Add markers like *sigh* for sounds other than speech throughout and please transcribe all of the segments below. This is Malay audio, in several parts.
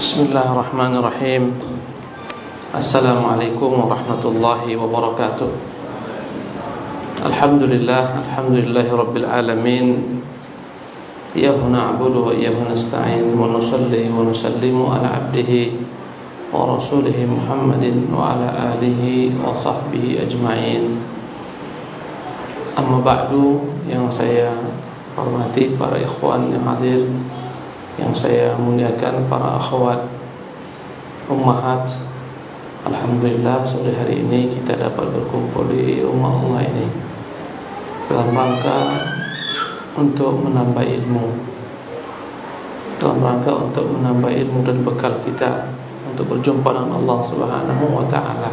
بسم الله الرحمن الرحيم السلام عليكم ورحمة الله وبركاته الحمد لله الحمد لله رب العالمين إياه نعبد وإياه نستعين ونصلي ونسلم على عبده ورسوله محمد وعلى آله وصحبه أجمعين أما بعد yang saya hormati para ikhwan yang yang saya muliakan para akhwat ummahat. Alhamdulillah sore hari ini kita dapat berkumpul di rumah Allah ini. Dalam rangka untuk menambah ilmu. Dalam rangka untuk menambah ilmu dan bekal kita untuk berjumpa dengan Allah Subhanahu wa taala.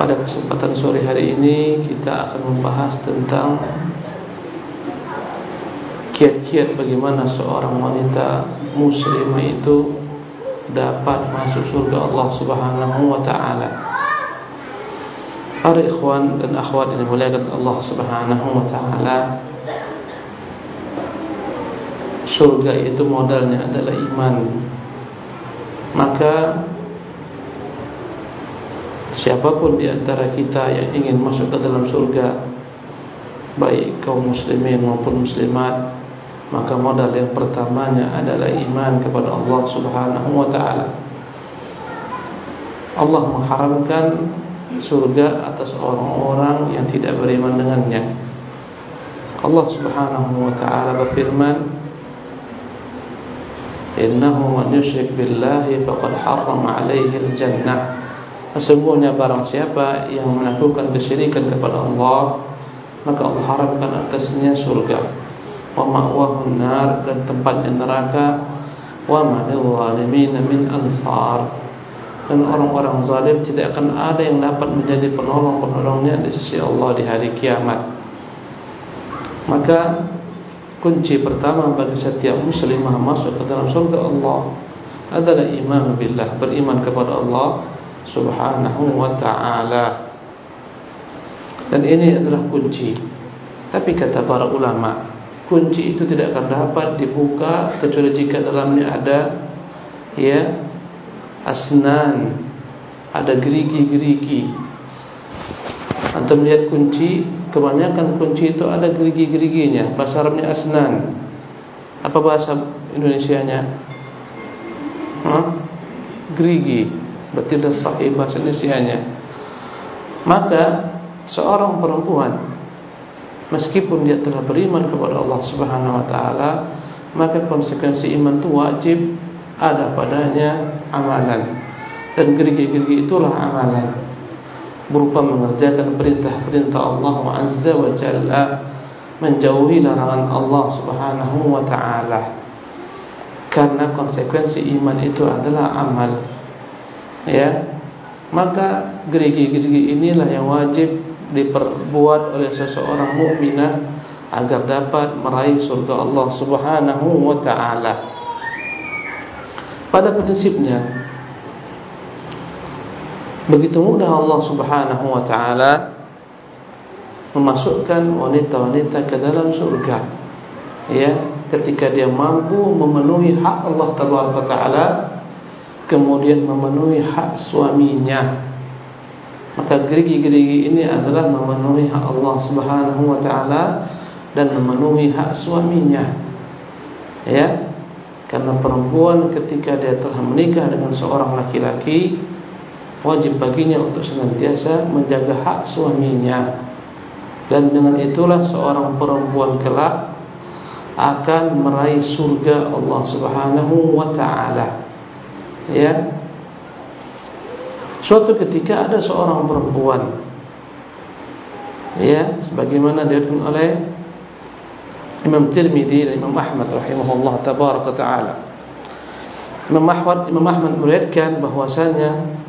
Pada kesempatan sore hari ini kita akan membahas tentang kiat-kiat bagaimana seorang wanita muslimah itu dapat masuk surga Allah Subhanahu wa taala. Para ikhwan dan akhwat yang dimuliakan Allah Subhanahu wa taala, surga itu modalnya adalah iman. Maka siapapun di antara kita yang ingin masuk ke dalam surga baik kaum muslimin maupun muslimat maka modal yang pertamanya adalah iman kepada Allah Subhanahu wa taala. Allah mengharamkan surga atas orang-orang yang tidak beriman dengannya. Allah Subhanahu wa taala berfirman, "Innahu man yusyrik billahi faqad harrama 'alaihi al-jannah." Sesungguhnya barang siapa yang melakukan kesyirikan kepada Allah, maka Allah haramkan atasnya surga wa ma'wahun nar dan tempatnya neraka. Wa zalimin min ansar. Dan orang-orang zalim tidak akan ada yang dapat menjadi penolong-penolongnya di sisi Allah di hari kiamat. Maka kunci pertama bagi setiap muslimah masuk ke dalam surga Allah adalah iman billah beriman kepada Allah subhanahu wa ta'ala. Dan ini adalah kunci. Tapi kata para ulama kunci itu tidak akan dapat dibuka kecuali jika dalamnya ada ya asnan ada gerigi-gerigi. Anda melihat kunci kebanyakan kunci itu ada gerigi-geriginya. Bahasa Arabnya asnan. Apa bahasa Indonesianya? Ha? gerigi. Berarti sudah sahih bahasa Indonesianya. Maka seorang perempuan meskipun dia telah beriman kepada Allah Subhanahu wa taala maka konsekuensi iman itu wajib ada padanya amalan. Dan gerigi-gerigi itulah amalan. Berupa mengerjakan perintah-perintah Allah Azza wa Jalla menjauhi larangan Allah Subhanahu wa taala. Karena konsekuensi iman itu adalah amal. Ya. Maka gerigi-gerigi inilah yang wajib diperbuat oleh seseorang mukminah agar dapat meraih surga Allah Subhanahu wa taala. Pada prinsipnya begitu mudah Allah Subhanahu wa taala memasukkan wanita-wanita ke dalam surga. Ya, ketika dia mampu memenuhi hak Allah Taala kemudian memenuhi hak suaminya maka gerigi-gerigi ini adalah memenuhi hak Allah Subhanahu wa taala dan memenuhi hak suaminya. Ya. Karena perempuan ketika dia telah menikah dengan seorang laki-laki wajib baginya untuk senantiasa menjaga hak suaminya. Dan dengan itulah seorang perempuan kelak akan meraih surga Allah Subhanahu wa taala. Ya. Suatu ketika ada seorang perempuan. Ya Sebagaimana diriwayatkan oleh Imam Tirmidhi dan Imam Ahmad Rahimahullah Tabaraka Ta'ala. Imam Ahmad, Imam Ahmad meriwayatkan bahwasanya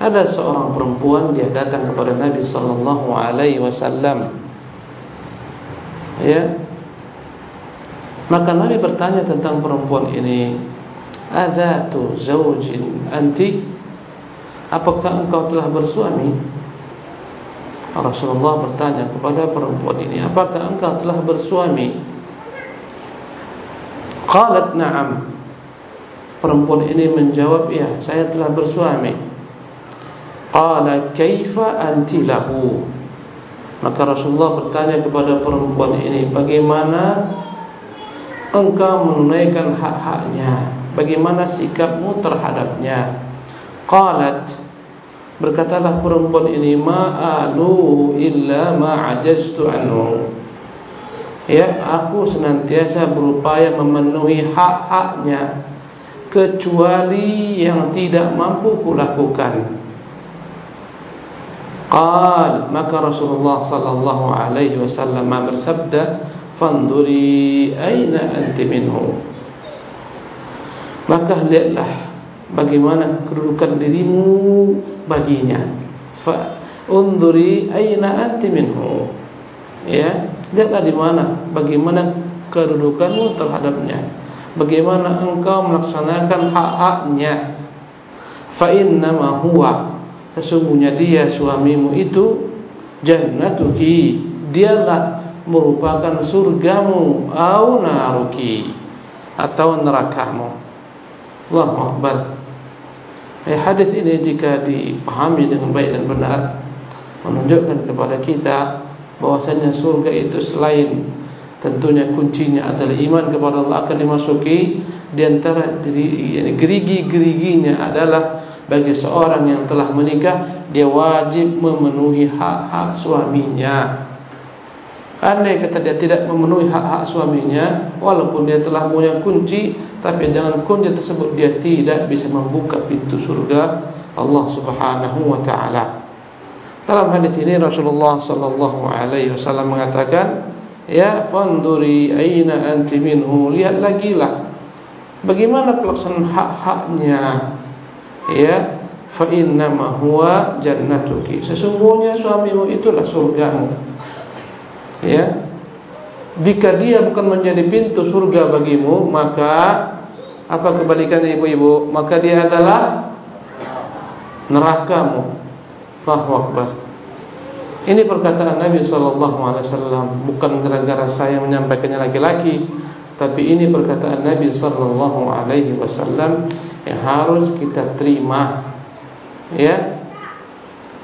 Ada seorang perempuan Dia datang kepada Nabi Sallallahu Alaihi Wasallam. Ya. Maka Nabi bertanya tentang perempuan ini Adatu zawjin anti Apakah engkau telah bersuami? Rasulullah bertanya kepada perempuan ini Apakah engkau telah bersuami? Qalat na'am Perempuan ini menjawab, "Ya, saya telah bersuami." Qala, "Kaifa anti lahu?" Maka Rasulullah bertanya kepada perempuan ini, "Bagaimana engkau menunaikan hak-haknya? Bagaimana sikapmu terhadapnya?" Qalat, berkatalah perempuan ini, "Ma'alu illa ma'ajaztu anhu." Ya, aku senantiasa berupaya memenuhi hak-haknya kecuali yang tidak mampu kulakukan. Qal maka Rasulullah sallallahu alaihi wasallam bersabda, "Fanduri aina anti minhu." Maka lihatlah bagaimana kedudukan dirimu baginya. Fa unduri aina anti minhu. Ya, lihatlah di mana bagaimana kedudukanmu terhadapnya. Bagaimana engkau melaksanakan hak-haknya. Fa innama huwa. Sesungguhnya dia suamimu itu jannatuki. Dialah merupakan surgamu au naruki. Atau nerakamu. Allahu akbar eh, hadis ini jika dipahami dengan baik dan benar menunjukkan kepada kita bahwasanya surga itu selain tentunya kuncinya adalah iman kepada Allah akan dimasuki di antara gerigi-geriginya adalah bagi seorang yang telah menikah dia wajib memenuhi hak-hak suaminya andai kata dia tidak memenuhi hak-hak suaminya walaupun dia telah punya kunci tapi jangan kunci tersebut dia tidak bisa membuka pintu surga Allah Subhanahu wa taala. Dalam hadis ini Rasulullah sallallahu alaihi wasallam mengatakan ya fanduri aina anti minhu? Lihat lagi lah bagaimana pelaksanaan hak-haknya. Ya fa inna ma huwa jannatuki. Sesungguhnya suamimu itulah surgamu ya. Jika dia bukan menjadi pintu surga bagimu maka apa kebalikannya ibu-ibu? Maka dia adalah nerakamu. Allahu akbar. Ini perkataan Nabi sallallahu alaihi wasallam. Bukan gara-gara saya menyampaikannya laki-laki, tapi ini perkataan Nabi sallallahu alaihi wasallam yang harus kita terima. Ya.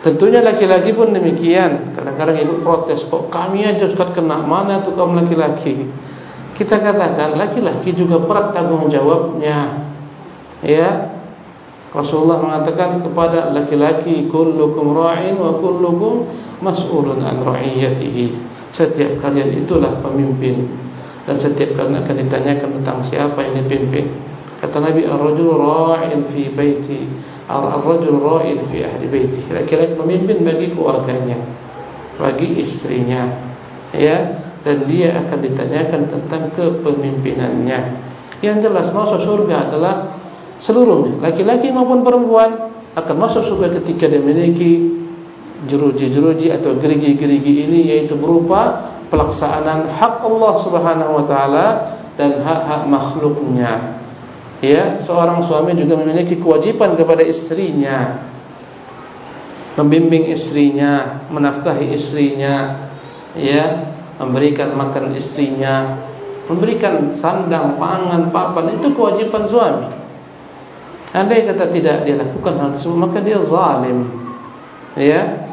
Tentunya laki-laki pun demikian. Kadang-kadang ibu protes, kok kami aja Ustaz kena mana tu kaum laki-laki? Kita katakan laki-laki juga berat tanggung jawabnya. Ya, Rasulullah mengatakan kepada laki-laki kullukum ra'in wa kullukum mas'ulun an ra'iyatihi. Setiap kalian itulah pemimpin dan setiap kalian akan ditanyakan tentang siapa yang dipimpin. Kata Nabi ar-rajul ra'in fi baiti, ar-rajul ra'in fi ahli baiti. Laki-laki pemimpin bagi keluarganya, bagi istrinya. Ya, dan dia akan ditanyakan tentang kepemimpinannya. Yang jelas masuk surga adalah seluruhnya laki-laki maupun perempuan akan masuk surga ketika dia memiliki jeruji-jeruji atau gerigi-gerigi ini yaitu berupa pelaksanaan hak Allah Subhanahu wa taala dan hak-hak makhluknya. Ya, seorang suami juga memiliki kewajiban kepada istrinya membimbing istrinya, menafkahi istrinya, ya, memberikan makan istrinya, memberikan sandang, pangan, papan itu kewajiban suami. Andai kata tidak dia lakukan hal tersebut maka dia zalim. Ya.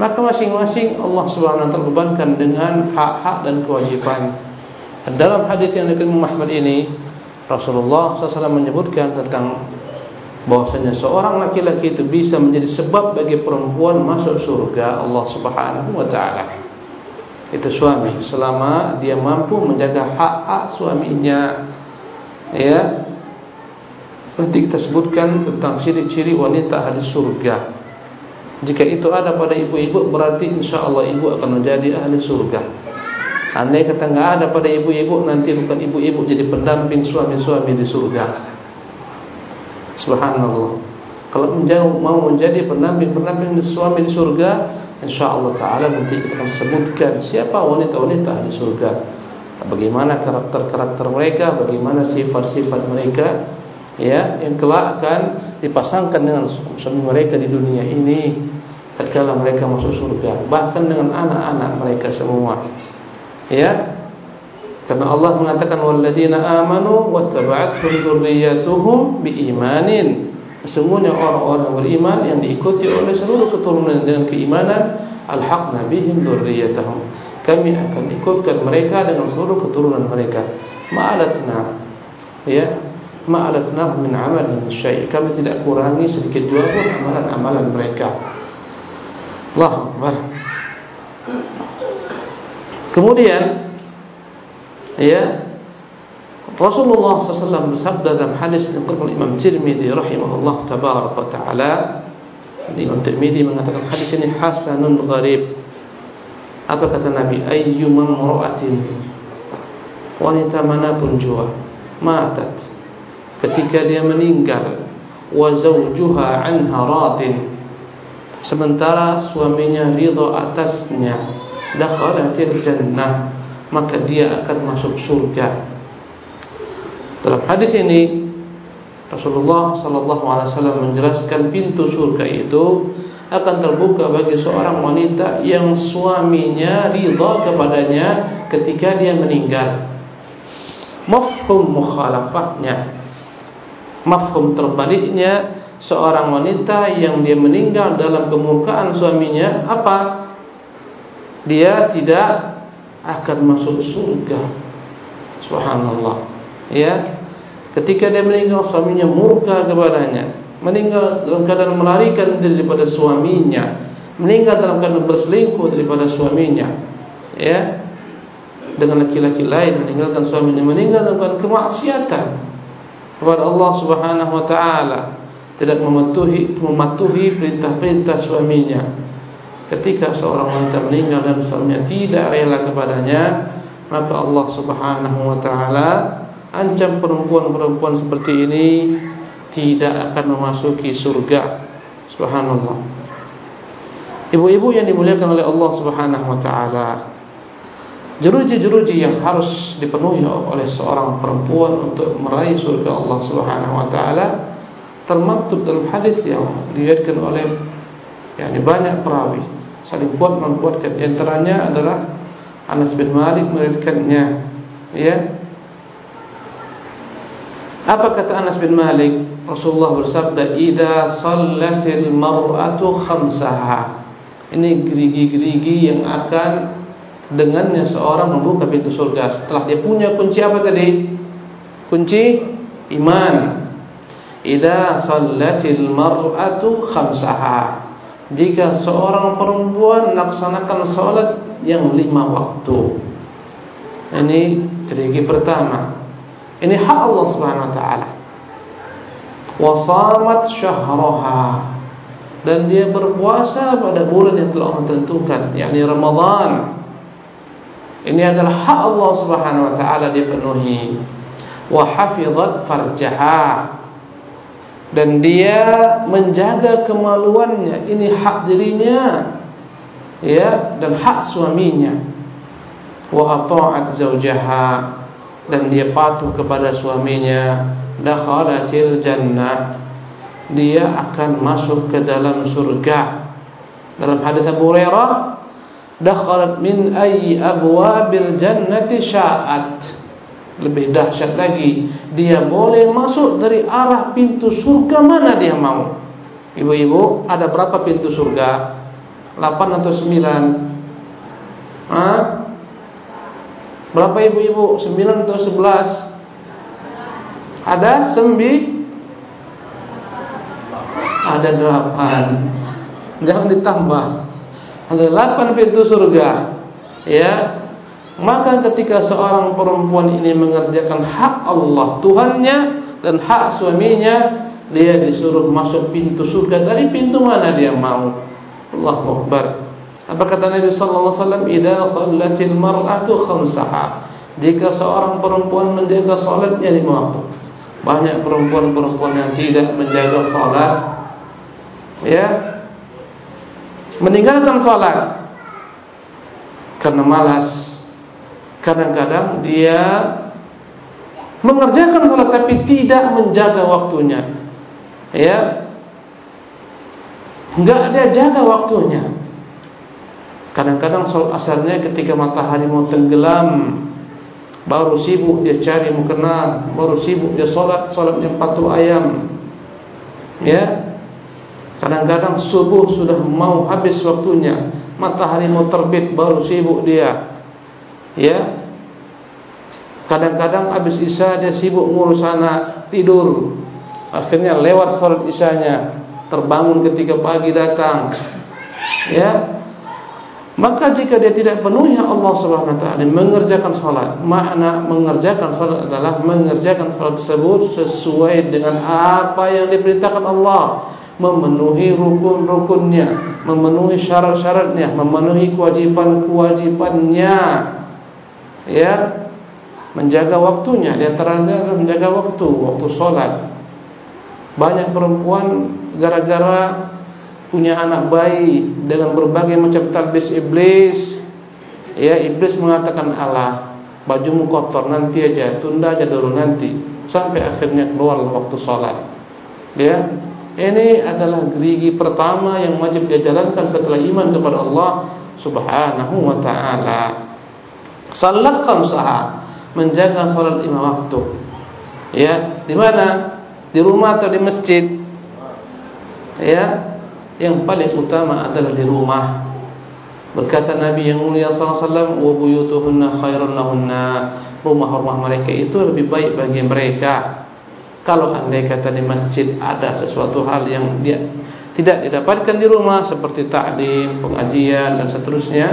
Maka masing-masing Allah Subhanahu wa taala bebankan dengan hak-hak dan kewajiban. Dalam hadis yang dikutip Muhammad ini Rasulullah SAW menyebutkan tentang bahwasanya seorang laki-laki itu bisa menjadi sebab bagi perempuan masuk surga Allah Subhanahu wa taala. Itu suami selama dia mampu menjaga hak-hak suaminya. Ya, Nanti kita sebutkan tentang ciri-ciri wanita ahli surga. Jika itu ada pada ibu-ibu berarti insya Allah ibu akan menjadi ahli surga. Andai kata tidak ada pada ibu-ibu nanti bukan ibu-ibu jadi pendamping suami-suami di surga. Subhanallah. Kalau menjauh mau menjadi pendamping-pendamping suami di surga, insya Allah Taala nanti kita akan sebutkan siapa wanita-wanita di surga. Bagaimana karakter-karakter mereka, bagaimana sifat-sifat mereka ya yang kelak akan dipasangkan dengan suami mereka di dunia ini ketika mereka masuk surga bahkan dengan anak-anak mereka semua ya Karena Allah mengatakan walladzina amanu wattaba'athum dzurriyyatuhum biimanin. Sesungguhnya orang-orang beriman yang diikuti oleh seluruh keturunan dengan keimanan alhaqna bihim dzurriyyatahum. Kami akan ikutkan mereka dengan seluruh keturunan mereka. Ma'alatna ya ma'alatna min amalin syai. Kami tidak kurangi sedikit juga pun amalan-amalan mereka. Allahu Akbar. Kemudian ya Rasulullah SAW bersabda dalam hadis yang terkutip Imam Tirmidzi rahimahullah tabarak wa taala Imam Tirmidzi mengatakan hadis ini hasanun gharib. Apa kata Nabi? Ayyuma mar'atin wanita manapun jua matat. Ketika dia meninggal wa zawjuha anha radin. Sementara suaminya ridha atasnya dakhalatil jannah maka dia akan masuk surga. Dalam hadis ini Rasulullah sallallahu alaihi wasallam menjelaskan pintu surga itu akan terbuka bagi seorang wanita yang suaminya ridha kepadanya ketika dia meninggal. Mafhum mukhalafahnya Mafhum terbaliknya Seorang wanita yang dia meninggal dalam kemurkaan suaminya Apa? Dia tidak akan masuk surga. Subhanallah. Ya. Ketika dia meninggal suaminya murka kepadanya, meninggal dalam keadaan melarikan diri daripada suaminya, meninggal dalam keadaan berselingkuh daripada suaminya. Ya. Dengan laki-laki lain meninggalkan suaminya, meninggal dalam keadaan kemaksiatan kepada Allah Subhanahu wa taala, tidak mematuhi mematuhi perintah-perintah suaminya ketika seorang wanita meninggal dan suaminya tidak rela kepadanya maka Allah Subhanahu wa taala ancam perempuan-perempuan seperti ini tidak akan memasuki surga. Subhanallah. Ibu-ibu yang dimuliakan oleh Allah Subhanahu wa taala jeruji-jeruji yang harus dipenuhi oleh seorang perempuan untuk meraih surga Allah Subhanahu wa taala termaktub dalam hadis yang diriwayatkan oleh yakni banyak perawi saling kuat menguatkan di antaranya adalah Anas bin Malik meriwayatkannya ya. Apa kata Anas bin Malik? Rasulullah bersabda idza sallatil mar'atu khamsaha. Ini gerigi-gerigi yang akan dengannya seorang membuka pintu surga. Setelah dia punya kunci apa tadi? Kunci iman. Idza sallatil mar'atu khamsaha jika seorang perempuan melaksanakan solat yang lima waktu. Ini kriteria pertama. Ini hak Allah Subhanahu wa taala. Wasamat syahraha dan dia berpuasa pada bulan yang telah Allah tentukan, yakni Ramadan. Ini adalah hak Allah Subhanahu wa taala dipenuhi. Wa hafizat farjaha dan dia menjaga kemaluannya. Ini hak dirinya. Ya dan hak suaminya. Wa ata'at zawjaha. Dan dia patuh kepada suaminya. Dakhalatil jannah. Dia akan masuk ke dalam surga. Dalam hadis Abu Hurairah dakhalat min ayyi abwabil jannati sya'at lebih dahsyat lagi. Dia boleh masuk dari arah pintu surga mana dia mau? Ibu-ibu ada berapa pintu surga? 8 atau 9 ha? berapa ibu-ibu? 9 atau 11 ada? 9 ada 8 jangan ditambah. Ada 8 pintu surga. Ya Maka ketika seorang perempuan ini mengerjakan hak Allah Tuhannya dan hak suaminya Dia disuruh masuk pintu surga. Dari pintu mana dia mau? Allahu Akbar. Apa kata Nabi Sallallahu Wasallam? Ida salatil mar'atu khamsaha. Jika seorang perempuan menjaga salatnya lima waktu. Banyak perempuan-perempuan yang tidak menjaga salat Ya. Meninggalkan salat Karena malas Kadang-kadang dia mengerjakan salat tapi tidak menjaga waktunya. Ya. Enggak dia jaga waktunya. Kadang-kadang salat asarnya ketika matahari mau tenggelam baru sibuk dia cari mukena, baru sibuk dia solat yang patuh ayam. Ya. Kadang-kadang subuh sudah mau habis waktunya, matahari mau terbit baru sibuk dia. Ya. Kadang-kadang habis isya dia sibuk ngurus anak, tidur. Akhirnya lewat solat isyanya, terbangun ketika pagi datang. Ya. Maka jika dia tidak penuhi Allah Subhanahu wa taala mengerjakan salat, makna mengerjakan salat adalah mengerjakan salat tersebut sesuai dengan apa yang diperintahkan Allah, memenuhi rukun-rukunnya, memenuhi syarat-syaratnya, memenuhi kewajiban-kewajibannya. Ya. Menjaga waktunya, di antaranya adalah menjaga waktu, waktu salat. Banyak perempuan gara-gara punya anak bayi dengan berbagai macam talbis iblis. Ya iblis mengatakan Allah bajumu kotor nanti aja tunda aja dulu nanti. Sampai akhirnya keluarlah waktu sholat ya. Ini adalah gerigi pertama yang wajib dia jalankan setelah iman kepada Allah subhanahu wa ta'ala salat khamsah menjaga sholat lima waktu ya di mana di rumah atau di masjid ya yang paling utama adalah di rumah. Berkata Nabi yang mulia sallallahu alaihi wasallam, "Wa buyutuhunna khairun lahunna." Rumah-rumah mereka itu lebih baik bagi mereka. Kalau andai kata di masjid ada sesuatu hal yang dia tidak didapatkan di rumah seperti taklim, pengajian dan seterusnya,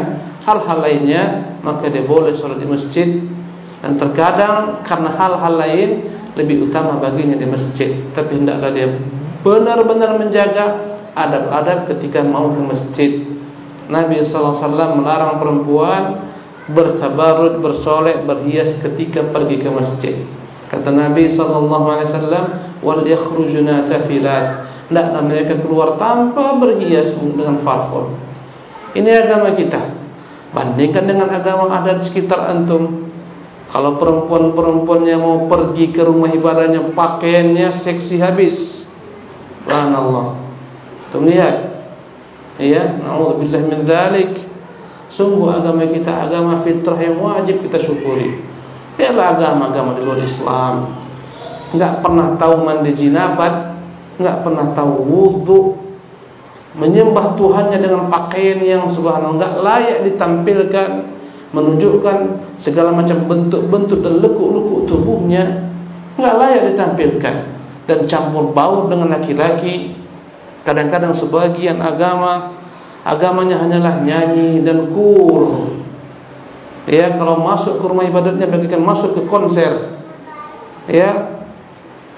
hal-hal lainnya, maka dia boleh sholat di masjid. Dan terkadang karena hal-hal lain lebih utama baginya di masjid, tapi hendaklah dia benar-benar menjaga adab-adab ketika mau ke masjid. Nabi sallallahu alaihi wasallam melarang perempuan bertabarrud, bersolek, berhias ketika pergi ke masjid. Kata Nabi sallallahu alaihi wasallam, "Wal yakhrujuna tafilat." Hendaklah mereka keluar tanpa berhias dengan farfur. Ini agama kita. Bandingkan dengan agama ada di sekitar antum. Kalau perempuan-perempuan yang mau pergi ke rumah ibadahnya pakaiannya seksi habis. Subhanallah. Tuh lihat. Ya, naudzubillah min dzalik. Sungguh agama kita agama fitrah yang wajib kita syukuri. Ya agama-agama di luar Islam. Enggak pernah tahu mandi jinabat, enggak pernah tahu wudu, menyembah Tuhannya dengan pakaian yang subhanallah enggak layak ditampilkan, menunjukkan segala macam bentuk-bentuk dan lekuk-lekuk tubuhnya enggak layak ditampilkan dan campur baur dengan laki-laki Kadang-kadang sebagian agama agamanya hanyalah nyanyi dan kur. Ya, kalau masuk ke rumah ibadatnya bagikan masuk ke konser. Ya.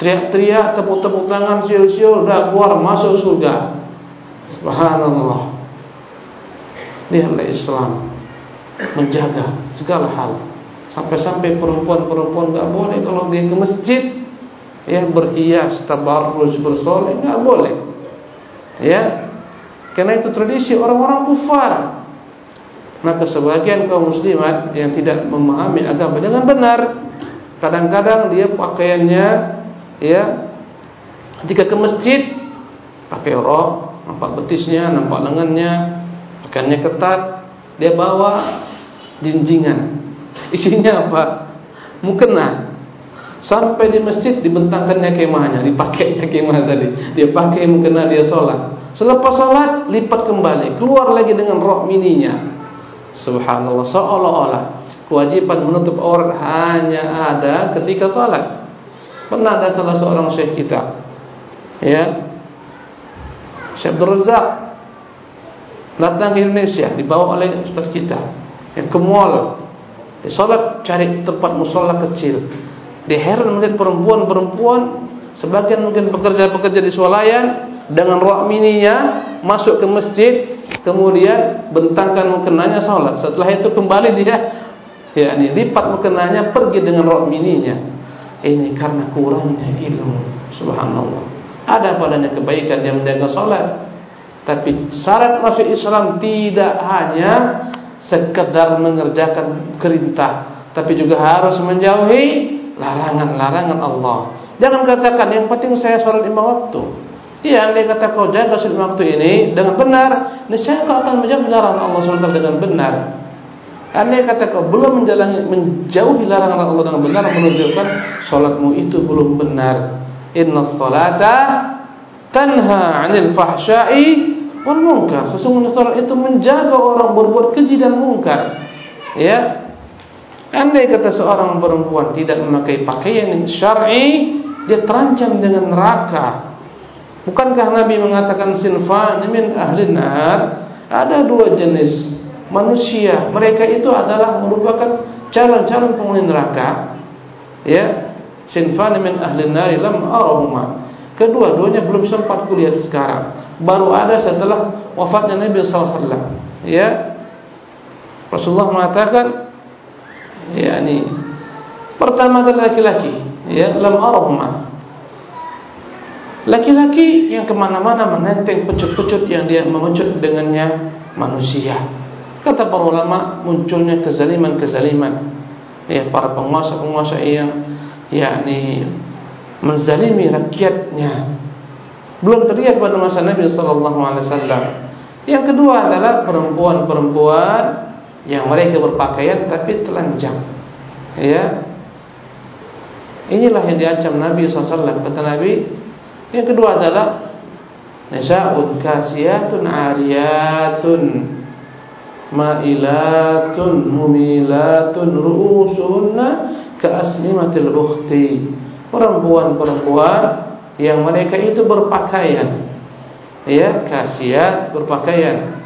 Teriak-teriak, tepuk-tepuk tangan, siul-siul, dah keluar masuk surga. Subhanallah. Lihatlah Islam menjaga segala hal. Sampai-sampai perempuan-perempuan enggak boleh kalau dia ke masjid ya berhias, tabarruj, bersoleh enggak boleh. Ya, karena itu tradisi orang-orang kufar. Maka sebagian kaum muslimat yang tidak memahami agama dengan benar, kadang-kadang dia pakaiannya, ya, ketika ke masjid pakai rok, nampak betisnya, nampak lengannya, pakaiannya ketat, dia bawa jinjingan. Isinya apa? Mukena. Sampai di masjid dibentangkannya kemahnya, dipakainya kemah tadi. Dia pakai mukena dia sholat. Selepas sholat lipat kembali, keluar lagi dengan rok mininya. Subhanallah, seolah-olah kewajiban menutup aurat hanya ada ketika sholat. Pernah ada salah seorang syekh kita, ya, Syekh Abdul Razak datang ke Indonesia, dibawa oleh ustaz kita, yang ke mall, di sholat cari tempat musola kecil. Dia heran melihat perempuan-perempuan Sebagian mungkin pekerja-pekerja di swalayan Dengan rok mininya Masuk ke masjid Kemudian bentangkan mukenanya sholat Setelah itu kembali dia ya, ini, Lipat mukenanya pergi dengan rok mininya. Ini karena kurangnya ilmu. Subhanallah Ada padanya kebaikan yang menjaga sholat Tapi syarat masuk Islam Tidak hanya Sekedar mengerjakan kerintah Tapi juga harus menjauhi larangan-larangan Allah. Jangan katakan yang penting saya sholat lima waktu. Iya, dia kata kau jaga sholat lima waktu ini dengan benar, niscaya kau akan menjaga larangan Allah SWT dengan benar. Andai kata kau belum menjalani menjauhi larangan Allah dengan benar menunjukkan solatmu itu belum benar. Inna salata tanha 'anil fahsya'i wal munkar. Sesungguhnya salat itu menjaga orang berbuat keji dan munkar. Ya. Andai kata seorang perempuan tidak memakai pakaian yang syar'i, dia terancam dengan neraka. Bukankah Nabi mengatakan sinfan min ahli nar? Ada dua jenis manusia. Mereka itu adalah merupakan calon-calon penghuni neraka. Ya, sinfan min ahli nar lam arahuma. Kedua-duanya belum sempat kulihat sekarang. Baru ada setelah wafatnya Nabi sallallahu alaihi wasallam. Ya. Rasulullah mengatakan yakni pertama adalah laki-laki, ya, lam arahuma. Laki-laki yang kemana-mana menenteng pecut-pecut yang dia memecut dengannya manusia. Kata para ulama munculnya kezaliman-kezaliman. Ya, para penguasa-penguasa yang yakni menzalimi rakyatnya. Belum terlihat pada masa Nabi sallallahu alaihi wasallam. Yang kedua adalah perempuan-perempuan yang mereka berpakaian tapi telanjang. Ya. Inilah yang diancam Nabi sallallahu alaihi wasallam kata Nabi yang kedua adalah nisa'un kasiyatun 'ariyatun ma'ilatun mumilatun ru'usuhunna ka'asnimatil bukhti. Perempuan-perempuan yang mereka itu berpakaian ya kasiyat berpakaian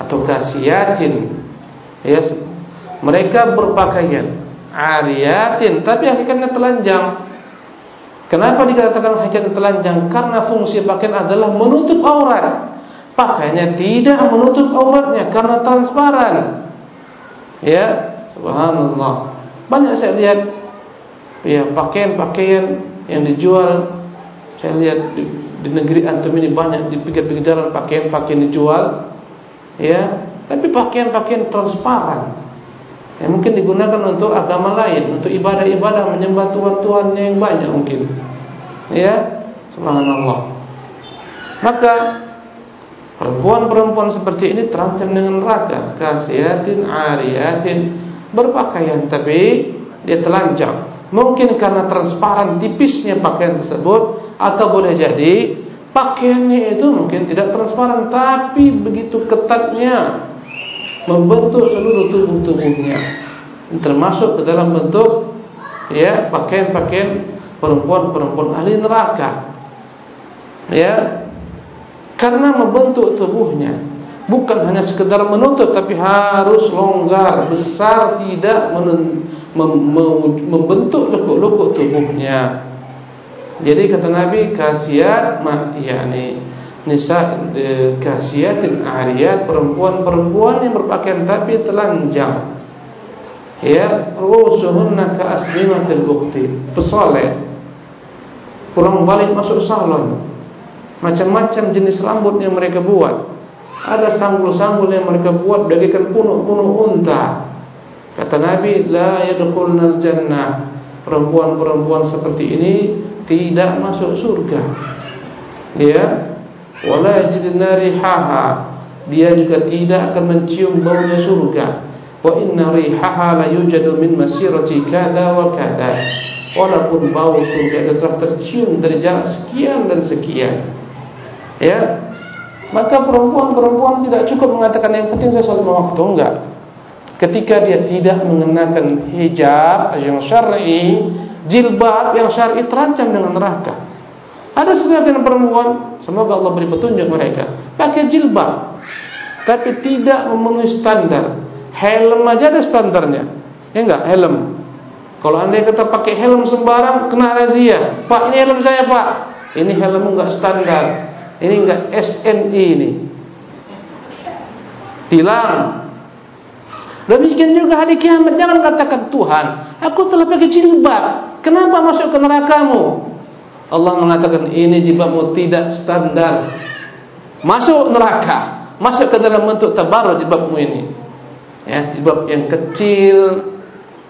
atau kasiyatin ya mereka berpakaian ariyatin tapi hakikatnya telanjang Kenapa dikatakan hakikat telanjang? Karena fungsi pakaian adalah menutup aurat. Pakaiannya tidak menutup auratnya karena transparan. Ya, subhanallah. Banyak saya lihat ya pakaian-pakaian yang dijual saya lihat di, di negeri antum ini banyak di pinggir-pinggir jalan pakaian-pakaian dijual. Ya, tapi pakaian-pakaian transparan. Yang mungkin digunakan untuk agama lain, untuk ibadah-ibadah menyembah tuhan-tuhan yang banyak mungkin. Ya, subhanallah. Maka perempuan-perempuan seperti ini terancam dengan neraka, kasiatin, ariatin, berpakaian tapi dia telanjang. Mungkin karena transparan tipisnya pakaian tersebut atau boleh jadi pakaiannya itu mungkin tidak transparan tapi begitu ketatnya membentuk seluruh tubuh-tubuhnya. Termasuk ke dalam bentuk ya pakaian-pakaian perempuan-perempuan ahli neraka. Ya karena membentuk tubuhnya bukan hanya sekedar menutup tapi harus longgar besar tidak membentuk lekuk-lekuk tubuhnya. Jadi kata Nabi kasiat yakni nisa e, kasiatin ariyat perempuan-perempuan yang berpakaian tapi telanjang. Ya rusuhunna ka aslimatil bukti pesoleh pulang balik masuk salon. Macam-macam jenis rambut yang mereka buat ada sanggul-sanggul yang mereka buat bagaikan punuk-punuk unta. Kata Nabi la yadkhulnal jannah. Perempuan-perempuan seperti ini tidak masuk surga. Ya wala yajidna rihaha. Dia juga tidak akan mencium baunya surga. Wa inna rihaha la yujadu min masirati kadza wa kadza walaupun bau surga itu tercium dari jarak sekian dan sekian. Ya maka perempuan-perempuan tidak cukup mengatakan yang penting saya salat waktu enggak ketika dia tidak mengenakan hijab yang syar'i jilbab yang syar'i terancam dengan neraka ada sebagian perempuan, semoga Allah beri petunjuk mereka, pakai jilbab, tapi tidak memenuhi standar. Helm aja ada standarnya, ya enggak? Helm. Kalau anda kata pakai helm sembarang, kena razia. Pak, ini helm saya pak. Ini helm enggak standar. Ini enggak SNI ini. Tilang. Demikian juga hari kiamat jangan katakan Tuhan, aku telah pakai jilbab. Kenapa masuk ke nerakamu? Allah mengatakan ini jilbabmu tidak standar. Masuk neraka, masuk ke dalam bentuk tabarruj jilbabmu ini. Ya, jilbab yang kecil,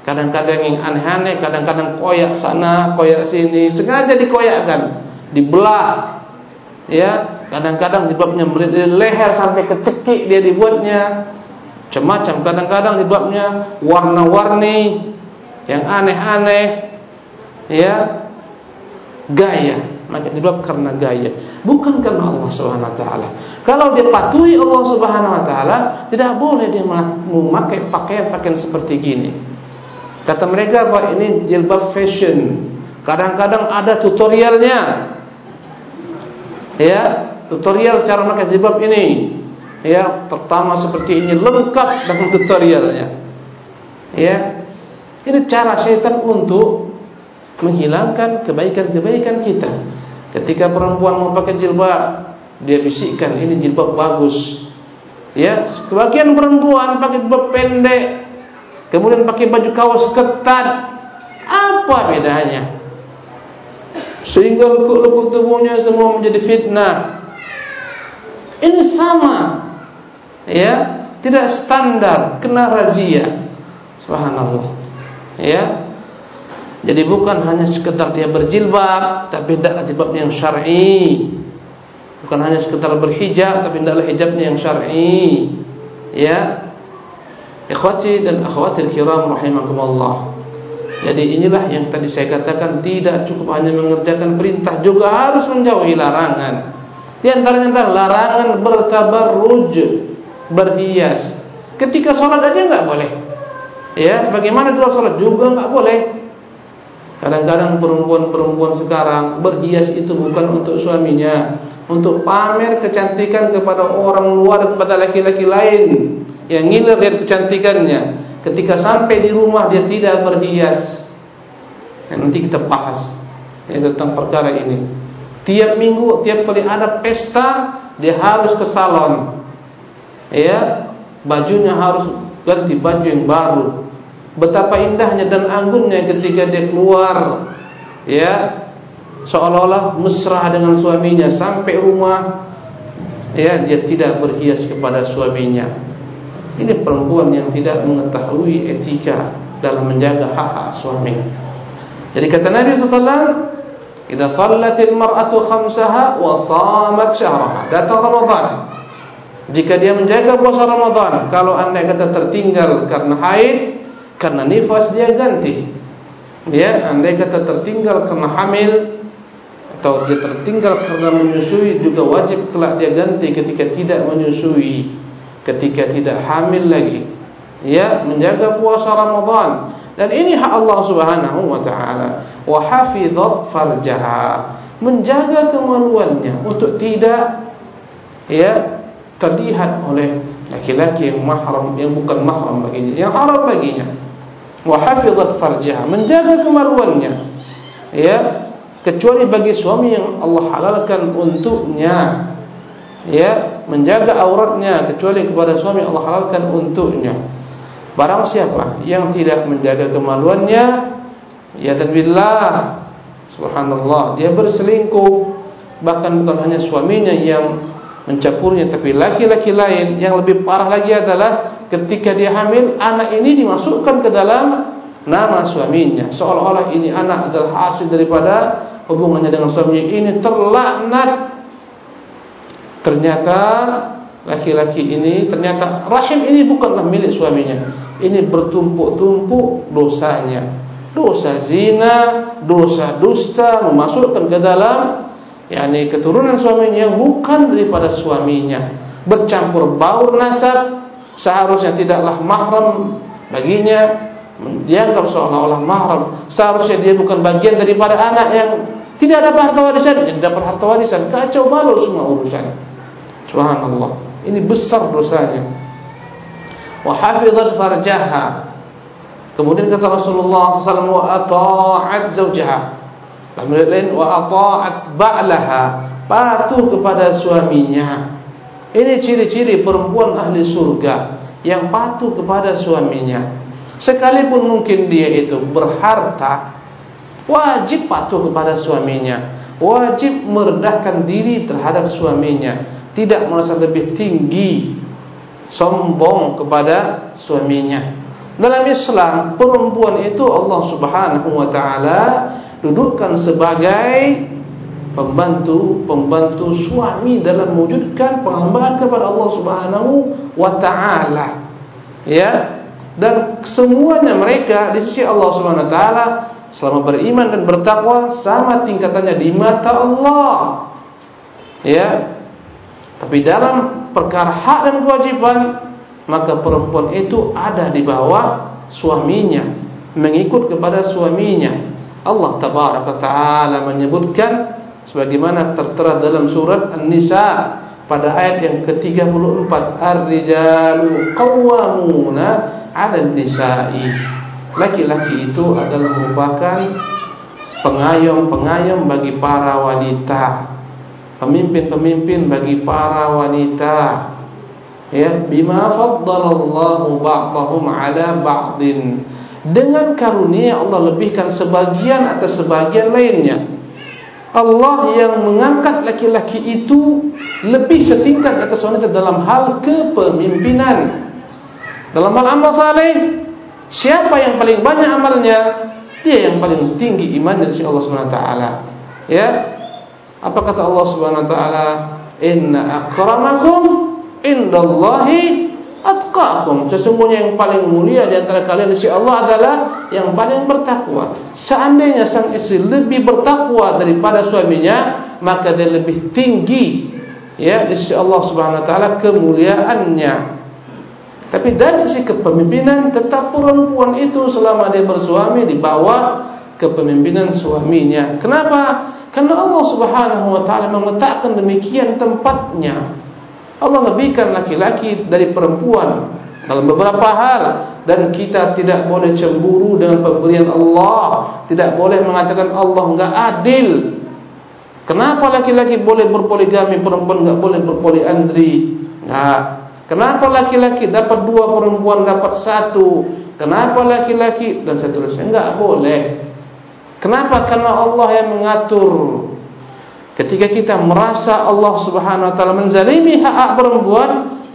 kadang-kadang yang aneh-aneh, kadang-kadang koyak sana, koyak sini, sengaja dikoyakkan, dibelah. Ya, kadang-kadang jilbabnya dari leher sampai ke cekik dia dibuatnya. Macam-macam kadang-kadang jilbabnya warna-warni yang aneh-aneh. Ya gaya. Maka jilbab karena gaya. Bukan karena Allah Subhanahu wa taala. Kalau dia patuhi Allah Subhanahu wa taala tidak boleh dia memakai pakaian-pakaian seperti gini. Kata mereka bahwa ini jilbab fashion. Kadang-kadang ada tutorialnya ya tutorial cara memakai jilbab ini ya pertama seperti ini lengkap dengan tutorialnya ya ini cara syaitan untuk menghilangkan kebaikan-kebaikan kita. Ketika perempuan mau pakai jilbab, dia bisikkan ini jilbab bagus. Ya, sebagian perempuan pakai jilbab pendek, kemudian pakai baju kaos ketat. Apa bedanya? Sehingga lekuk-lekuk tubuhnya semua menjadi fitnah. Ini sama. Ya, tidak standar, kena razia. Subhanallah. Ya, jadi bukan hanya sekedar dia berjilbab, tapi hendaklah jilbabnya yang syar'i. Bukan hanya sekedar berhijab, tapi hendaklah hijabnya yang syar'i. Ya. Ikhwati dan akhwati kiram rahimakumullah. Jadi inilah yang tadi saya katakan tidak cukup hanya mengerjakan perintah, juga harus menjauhi larangan. Di antaranya adalah larangan bertabarruj, berhias. Ketika sholat aja enggak boleh. Ya, bagaimana dalam sholat juga enggak boleh. Kadang-kadang perempuan-perempuan sekarang berhias itu bukan untuk suaminya, untuk pamer kecantikan kepada orang luar kepada laki-laki lain yang ngiler dari kecantikannya. Ketika sampai di rumah dia tidak berhias. Ya, nanti kita bahas ya, tentang perkara ini. Tiap minggu, tiap kali ada pesta, dia harus ke salon. Ya, bajunya harus ganti baju yang baru. Betapa indahnya dan anggunnya ketika dia keluar Ya Seolah-olah mesra dengan suaminya Sampai rumah Ya, dia tidak berhias kepada suaminya Ini perempuan yang tidak mengetahui etika Dalam menjaga hak-hak suami Jadi kata Nabi SAW Ida sallatil mar'atu khamsaha Wa samat syahraha. Datang Ramadan. Jika dia menjaga puasa Ramadan Kalau anda kata tertinggal karena haid karena nifas dia ganti. Ya, andai kata tertinggal karena hamil atau dia tertinggal karena menyusui juga wajib kelak dia ganti ketika tidak menyusui, ketika tidak hamil lagi. Ya, menjaga puasa Ramadan dan ini hak Allah Subhanahu wa taala. Wa hafizat farjaha, menjaga kemaluannya untuk tidak ya terlihat oleh laki-laki yang mahram yang bukan mahram baginya, yang haram baginya wa hafizat farjaha menjaga kemaluannya ya kecuali bagi suami yang Allah halalkan untuknya ya menjaga auratnya kecuali kepada suami Allah halalkan untuknya. Barang siapa yang tidak menjaga kemaluannya ya tadbillah subhanallah. Dia berselingkuh. Bahkan bukan hanya suaminya yang mencampurnya tapi laki-laki lain. Yang lebih parah lagi adalah ketika dia hamil anak ini dimasukkan ke dalam nama suaminya. Seolah-olah ini anak adalah hasil daripada hubungannya dengan suaminya. Ini terlaknat ternyata laki-laki ini ternyata rahim ini bukanlah milik suaminya. Ini bertumpuk-tumpuk dosanya. Dosa zina dosa dusta memasukkan ke dalam yakni keturunan suaminya bukan daripada suaminya. Bercampur baur nasab seharusnya tidaklah mahram baginya. Dianggap seolah-olah mahram. Seharusnya dia bukan bagian daripada anak yang tidak dapat harta warisan. Jadi dapat harta warisan. Kacau balau semua urusan subhanallah ini besar dosanya wa hafizat farjaha kemudian kata Rasulullah SAW wa ata'at zawjaha kemudian wa ata'at ba'laha patuh kepada suaminya ini ciri-ciri perempuan ahli surga yang patuh kepada suaminya. Sekalipun mungkin dia itu berharta, wajib patuh kepada suaminya. Wajib merendahkan diri terhadap suaminya. Tidak merasa lebih tinggi, sombong kepada suaminya. Dalam Islam, perempuan itu Allah subhanahu wa ta'ala dudukkan sebagai pembantu-pembantu suami dalam mewujudkan penghambaan kepada Allah Subhanahu wa taala. Ya, dan semuanya mereka di sisi Allah Subhanahu wa taala selama beriman dan bertakwa sama tingkatannya di mata Allah. Ya. Tapi dalam perkara hak dan kewajiban maka perempuan itu ada di bawah suaminya, mengikut kepada suaminya. Allah taala menyebutkan sebagaimana tertera dalam surat An-Nisa pada ayat yang ke-34 Ar-rijalu qawwamuna 'ala an-nisa'i laki-laki itu adalah merupakan pengayom-pengayom bagi para wanita pemimpin-pemimpin bagi para wanita ya bima faddalallahu ba'dahum 'ala ba'din dengan karunia Allah lebihkan sebagian atas sebagian lainnya Allah yang mengangkat laki-laki itu lebih setingkat atas wanita dalam hal kepemimpinan dalam hal amal saleh Siapa yang paling banyak amalnya? Dia yang paling tinggi iman dari Allah Subhanahu wa taala. Ya. Apa kata Allah Subhanahu wa taala? Inna akramakum indallahi atqakum. Sesungguhnya yang paling mulia di antara kalian di sisi Allah adalah yang paling bertakwa. Seandainya sang istri lebih bertakwa daripada suaminya, maka dia lebih tinggi ya di sisi Allah Subhanahu wa taala kemuliaannya. Tapi dari sisi kepemimpinan tetap perempuan itu selama dia bersuami di bawah kepemimpinan suaminya. Kenapa? Karena Allah Subhanahu wa taala meletakkan demikian tempatnya. Allah lebihkan laki-laki dari perempuan dalam beberapa hal dan kita tidak boleh cemburu dengan pemberian Allah, tidak boleh mengatakan Allah enggak adil. Kenapa laki-laki boleh berpoligami, perempuan enggak boleh berpoliandri? Enggak. Kenapa laki-laki dapat dua perempuan dapat satu? Kenapa laki-laki dan seterusnya? Enggak boleh. Kenapa? Karena Allah yang mengatur. Ketika kita merasa Allah Subhanahu wa taala menzalimi hak-hak perempuan,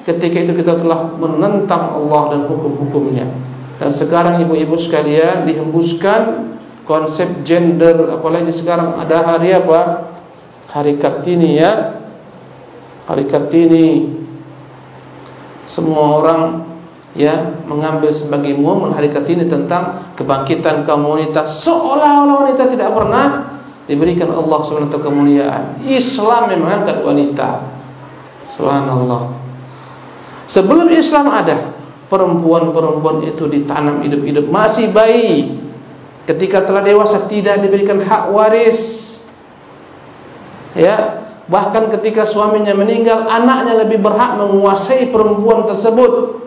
ketika itu kita telah menentang Allah dan hukum-hukumnya. Dan sekarang ibu-ibu sekalian dihembuskan konsep gender apalagi sekarang ada hari apa? Hari Kartini ya. Hari Kartini semua orang ya mengambil sebagai momen hari Kartini tentang kebangkitan kaum wanita seolah-olah wanita tidak pernah diberikan Allah SWT kemuliaan. Islam yang mengangkat wanita. Subhanallah. Sebelum Islam ada perempuan-perempuan itu ditanam hidup-hidup masih bayi. Ketika telah dewasa tidak diberikan hak waris. Ya Bahkan ketika suaminya meninggal Anaknya lebih berhak menguasai perempuan tersebut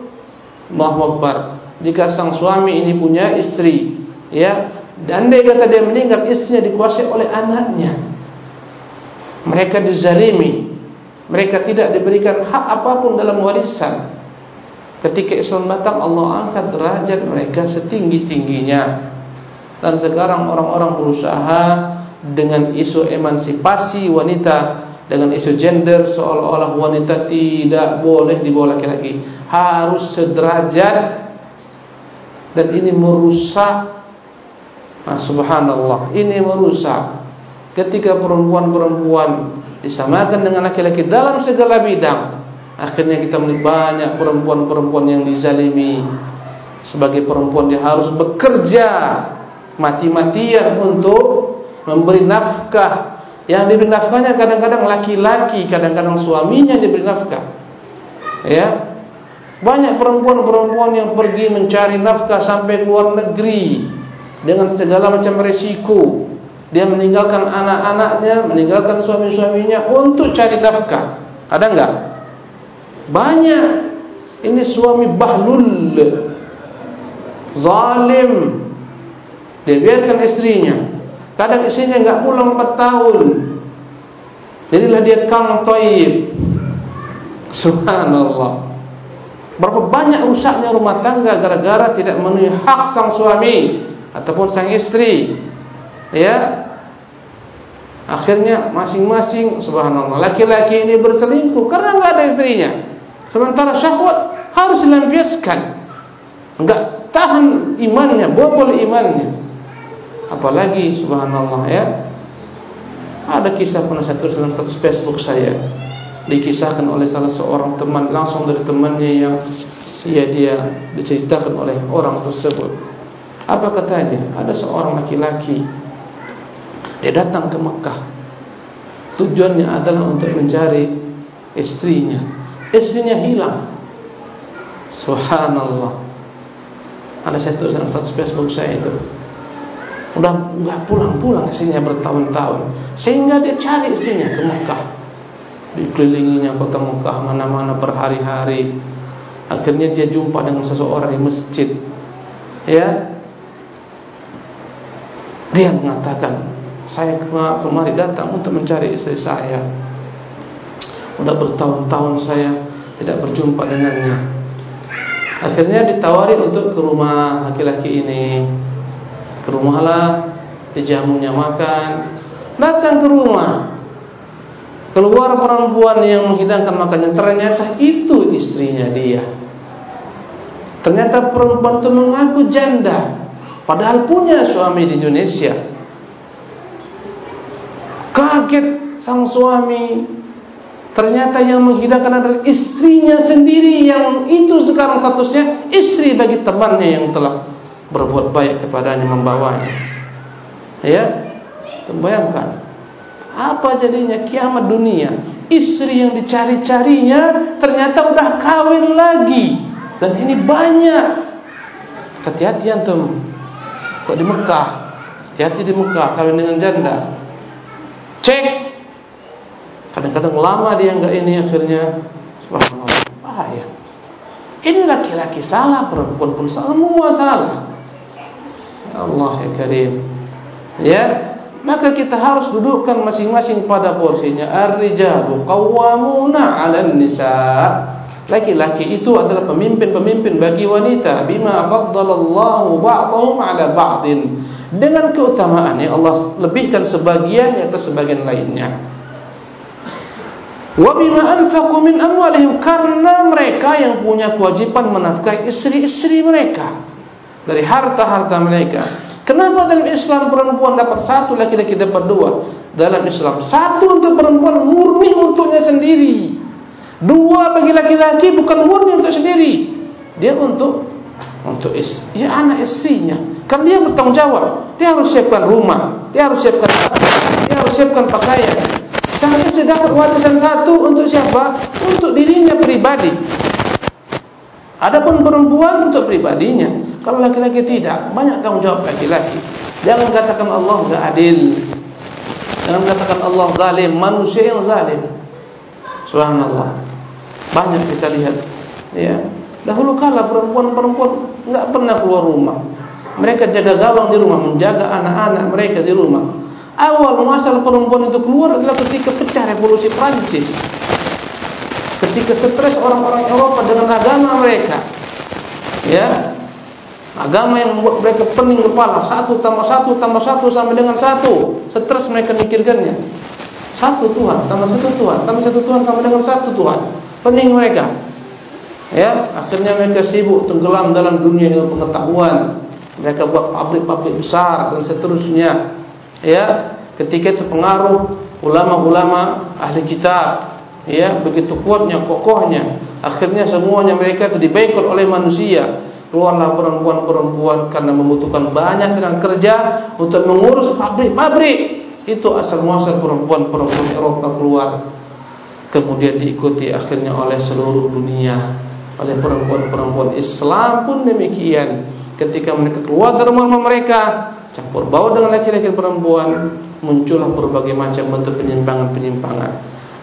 Allahu Akbar. Jika sang suami ini punya istri ya, Dan dia kata dia meninggal Istrinya dikuasai oleh anaknya. Mereka dizalimi. Mereka tidak diberikan hak apapun dalam warisan. Ketika Islam datang Allah angkat derajat mereka setinggi-tingginya. Dan sekarang orang-orang berusaha Dengan isu emansipasi wanita dengan isu gender seolah-olah wanita tidak boleh di bawah laki-laki harus sederajat. Dan ini merusak. Nah, subhanallah. Ini merusak. Ketika perempuan-perempuan disamakan dengan laki-laki dalam segala bidang akhirnya kita melihat banyak perempuan-perempuan yang dizalimi. Sebagai perempuan dia harus bekerja mati-matian untuk memberi nafkah yang diberi nafkahnya kadang-kadang laki-laki, kadang-kadang suaminya diberi nafkah. Ya. Banyak perempuan-perempuan yang pergi mencari nafkah sampai luar negeri dengan segala macam resiko. Dia meninggalkan anak-anaknya, meninggalkan suami-suaminya untuk cari nafkah. Ada enggak? Banyak. Ini suami bahlul. Zalim. Dia biarkan istrinya Kadang istrinya enggak pulang 4 tahun. Jadilah dia kang toib. Subhanallah. Berapa banyak rusaknya rumah tangga gara-gara tidak memenuhi hak sang suami ataupun sang istri. Ya. Akhirnya masing-masing subhanallah laki-laki ini berselingkuh karena enggak ada istrinya. Sementara syahwat harus dilampiaskan. Enggak tahan imannya, bobol imannya apalagi subhanallah ya ada kisah pernah saya tulis dalam Facebook saya dikisahkan oleh salah seorang teman langsung dari temannya yang Ya dia diceritakan oleh orang tersebut. Apa katanya? Ada seorang laki-laki dia datang ke Mekah. Tujuannya adalah untuk mencari istrinya. Istrinya hilang. Subhanallah. Ada satu satu Facebook saya itu. Udah enggak pulang-pulang istrinya bertahun-tahun. Sehingga dia cari istrinya ke Mekah. Dikelilinginya kota Mekah mana-mana berhari-hari. Akhirnya dia jumpa dengan seseorang di masjid. Ya. Dia mengatakan, "Saya kemari datang untuk mencari istri saya. Sudah bertahun-tahun saya tidak berjumpa dengannya." Akhirnya ditawari untuk ke rumah laki-laki ini. Ke rumahlah, dijamunya makan. Datang ke rumah. Keluar perempuan yang menghidangkan makannya ternyata itu istrinya dia. Ternyata perempuan itu mengaku janda Padahal punya suami di Indonesia Kaget sang suami Ternyata yang menghidangkan adalah istrinya sendiri Yang itu sekarang statusnya Istri bagi temannya yang telah Berbuat baik kepadanya membawanya Ya? Bayangkan. Apa jadinya kiamat dunia? Istri yang dicari-carinya Ternyata sudah kawin lagi. Dan ini banyak. Hati-hati antum Kok di Mekah? Hati-hati di Mekah Kawin dengan janda. Cek. Kadang-kadang lama dia enggak ini akhirnya. Subhanallah. Bahaya. Ini laki-laki salah Perempuan pun salah Semua salah Allah ya Karim. Ya? Maka kita harus dudukkan masing-masing pada porsinya. Ar-rijalu qawwamuna 'alan nisa' laki-laki itu adalah pemimpin-pemimpin bagi wanita. Bima faddalallahu ba'dahum 'ala ba'din. Dengan keutamaan yang Allah lebihkan sebagian atas sebagian lainnya. Wa bima anfaqu min amwalihim. Karena mereka yang punya kewajiban menafkahi istri-istri mereka dari harta-harta mereka kenapa dalam Islam perempuan dapat satu laki-laki dapat dua dalam Islam satu untuk perempuan murni untuknya sendiri Dua bagi laki-laki bukan murni untuk sendiri. Dia untuk untuk istri, ya anak istrinya. Kan dia bertanggung jawab. Dia harus siapkan rumah, dia harus siapkan dia harus siapkan pakaian. Seharusnya dapat warisan satu untuk siapa? Untuk dirinya pribadi. Adapun perempuan untuk pribadinya. Kalau laki-laki tidak, banyak tanggung jawab laki-laki. Jangan katakan Allah enggak adil. Jangan katakan Allah zalim, manusia yang zalim. Subhanallah. Banyak kita lihat ya. Dahulu kala perempuan-perempuan enggak pernah keluar rumah. Mereka jaga gawang di rumah, menjaga anak-anak mereka di rumah. Awal masalah perempuan itu keluar adalah ketika pecah revolusi Prancis. Ketika stres orang-orang Eropa dengan agama mereka. Ya. Agama yang membuat mereka pening kepala, satu tambah satu tambah satu sampai dengan satu. Stres mereka mikirkannya. Satu Tuhan, tambah satu Tuhan, tambah satu Tuhan sampai dengan satu Tuhan. Pening mereka. Ya akhirnya mereka sibuk tenggelam dalam dunia ilmu pengetahuan. Mereka buat pabrik-pabrik besar dan seterusnya. Ya ketika itu pengaruh ulama-ulama ahli kitab. Ya begitu kuatnya kokohnya. Akhirnya semuanya mereka itu dibaikot oleh manusia keluarlah perempuan-perempuan karena membutuhkan banyak tenaga kerja untuk mengurus pabrik-pabrik. Itu asal muasal perempuan-perempuan Eropa keluar. Kemudian diikuti akhirnya oleh seluruh dunia oleh perempuan-perempuan Islam pun demikian. Ketika mereka keluar dari rumah mereka campur baur dengan laki-laki perempuan muncullah berbagai macam bentuk penyimpangan-penyimpangan.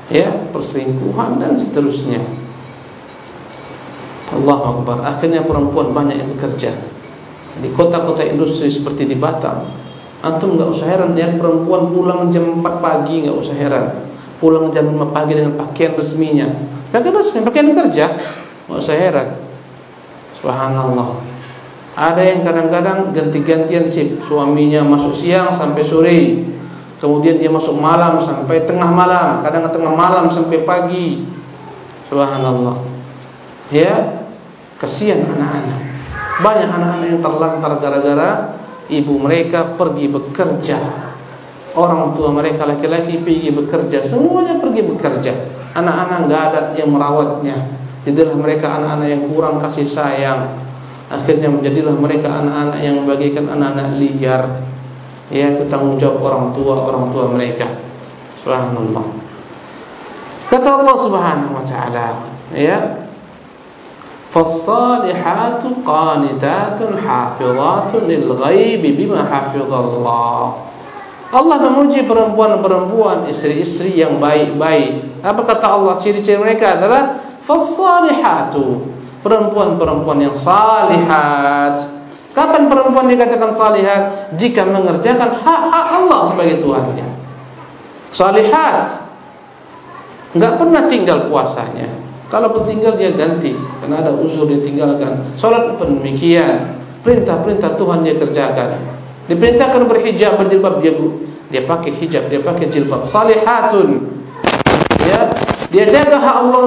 Ya perselingkuhan dan seterusnya Allah Akbar akhirnya perempuan banyak yang bekerja di kota-kota industri seperti di Batam antum enggak usah heran ya perempuan pulang jam 4 pagi enggak usah heran pulang jam 5 pagi dengan pakaian resminya. Pakaian resmi, pakaian kerja. Mau saya heran. Subhanallah. Ada yang kadang-kadang ganti-gantian sip. Suaminya masuk siang sampai sore. Kemudian dia masuk malam sampai tengah malam. Kadang tengah malam sampai pagi. Subhanallah. Ya, kasihan anak-anak. Banyak anak-anak yang terlantar gara-gara ibu mereka pergi bekerja orang tua mereka laki-laki pergi bekerja, semuanya pergi bekerja. Anak-anak enggak ada yang merawatnya. Jadilah mereka anak-anak yang kurang kasih sayang. Akhirnya menjadilah mereka anak-anak yang bagikan anak-anak liar. Ya, itu tanggung jawab orang tua orang tua mereka. Subhanallah. Kata Allah Subhanahu wa taala, ya. Qanitatun hafizatun lil ghaibi bima hafizallah. Allah memuji perempuan-perempuan istri-istri yang baik-baik. Apa kata Allah ciri-ciri mereka adalah fasalihatu, perempuan-perempuan yang salihat. Kapan perempuan dikatakan salihat? Jika mengerjakan hak-hak Allah sebagai tuannya. Salihat. Enggak pernah tinggal puasanya. Kalau pun tinggal dia ganti karena ada uzur dia tinggalkan. Salat pun demikian. Perintah-perintah Tuhan dia kerjakan. Diperintahkan berhijab berjilbab dia dia pakai hijab, dia pakai jilbab. Salihatun. Ya, dia jaga hak Allah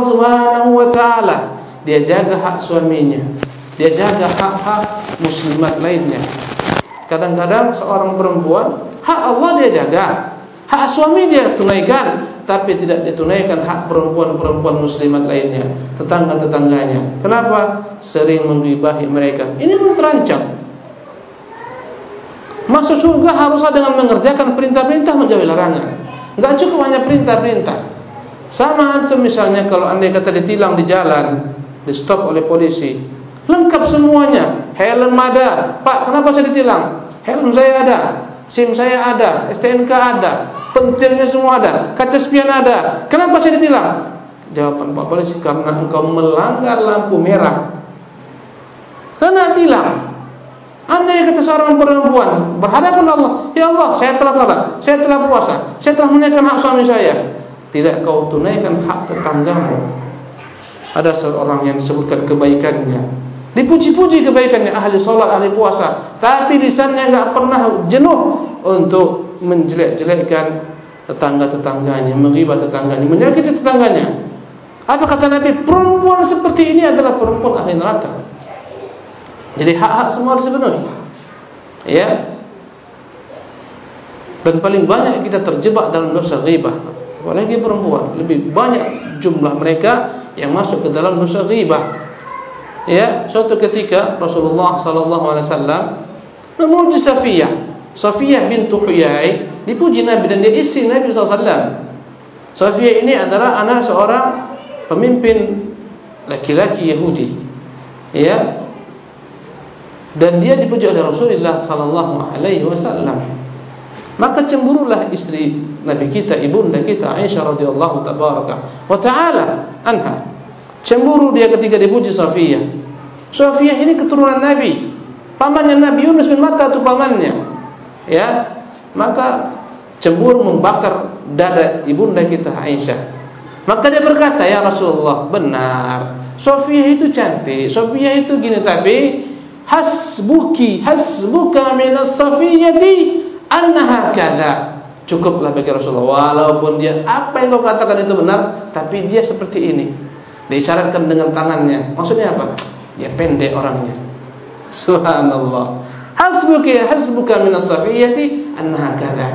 taala. Dia jaga hak suaminya. Dia jaga hak-hak muslimat lainnya. Kadang-kadang seorang perempuan hak Allah dia jaga. Hak suami dia tunaikan, tapi tidak ditunaikan hak perempuan-perempuan muslimat lainnya, tetangga-tetangganya. Kenapa? Sering menggibahi mereka. Ini terancam. Masuk surga haruslah dengan mengerjakan perintah-perintah menjauhi larangan. Enggak cukup hanya perintah-perintah. Sama antum misalnya kalau anda kata ditilang di jalan, di stop oleh polisi, lengkap semuanya, helm ada. Pak, kenapa saya ditilang? Helm saya ada, SIM saya ada, STNK ada, pentilnya semua ada, kaca spion ada. Kenapa saya ditilang? Jawaban Pak Polisi karena engkau melanggar lampu merah. Kena tilang. Anda yang kata seorang perempuan berhadapan Allah, Ya Allah, saya telah salat, saya telah puasa, saya telah menunaikan hak suami saya. Tidak kau tunaikan hak tetanggamu. Ada seorang yang disebutkan kebaikannya. Dipuji-puji kebaikannya ahli salat, ahli puasa. Tapi lisannya enggak pernah jenuh untuk menjelek-jelekkan tetangga-tetangganya, menghibah tetangganya, menyakiti tetangganya. Apa kata Nabi? Perempuan seperti ini adalah perempuan ahli neraka. Jadi hak-hak semua harus dipenuhi. Ya. Dan paling banyak kita terjebak dalam dosa ghibah. Apalagi perempuan, lebih banyak jumlah mereka yang masuk ke dalam dosa ghibah. Ya, suatu ketika Rasulullah sallallahu alaihi wasallam memuji Safiyah. Safiyah bintu Huyai dipuji Nabi dan dia istri Nabi wasallam. Safiyah ini adalah anak seorang pemimpin laki-laki Yahudi. Ya, dan dia dipuji oleh Rasulullah sallallahu alaihi wasallam. Maka cemburulah istri Nabi kita, ibunda kita Aisyah radhiyallahu tabaraka wa taala anha. Cemburu dia ketika dipuji Safiyah. Safiyah ini keturunan Nabi. Pamannya Nabi Yunus bin Matta itu pamannya. Ya. Maka cemburu membakar dada ibunda kita Aisyah. Maka dia berkata, "Ya Rasulullah, benar. Safiyah itu cantik. Safiyah itu gini tapi hasbuki hasbuka min as-safiyyati annaha kadza cukuplah bagi Rasulullah walaupun dia apa yang kau katakan itu benar tapi dia seperti ini diisyaratkan dengan tangannya maksudnya apa dia pendek orangnya subhanallah hasbuki hasbuka min as-safiyyati annaha kadza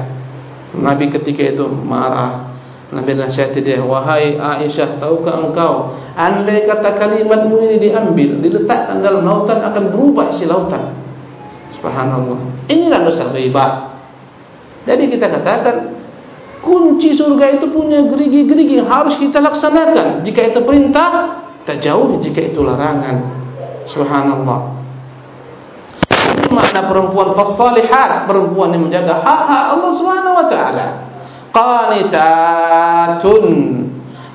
Nabi ketika itu marah Nabi nasihati dia, wahai Aisyah, tahukah engkau, andai kata kalimatmu ini diambil, diletakkan dalam lautan akan berubah isi lautan. Subhanallah. Inilah dosa ghibah. Jadi kita katakan kunci surga itu punya gerigi-gerigi harus kita laksanakan. Jika itu perintah, kita jauh jika itu larangan. Subhanallah. Makna perempuan fasalihat, perempuan yang menjaga hak-hak Allah Subhanahu wa taala. Qanitatun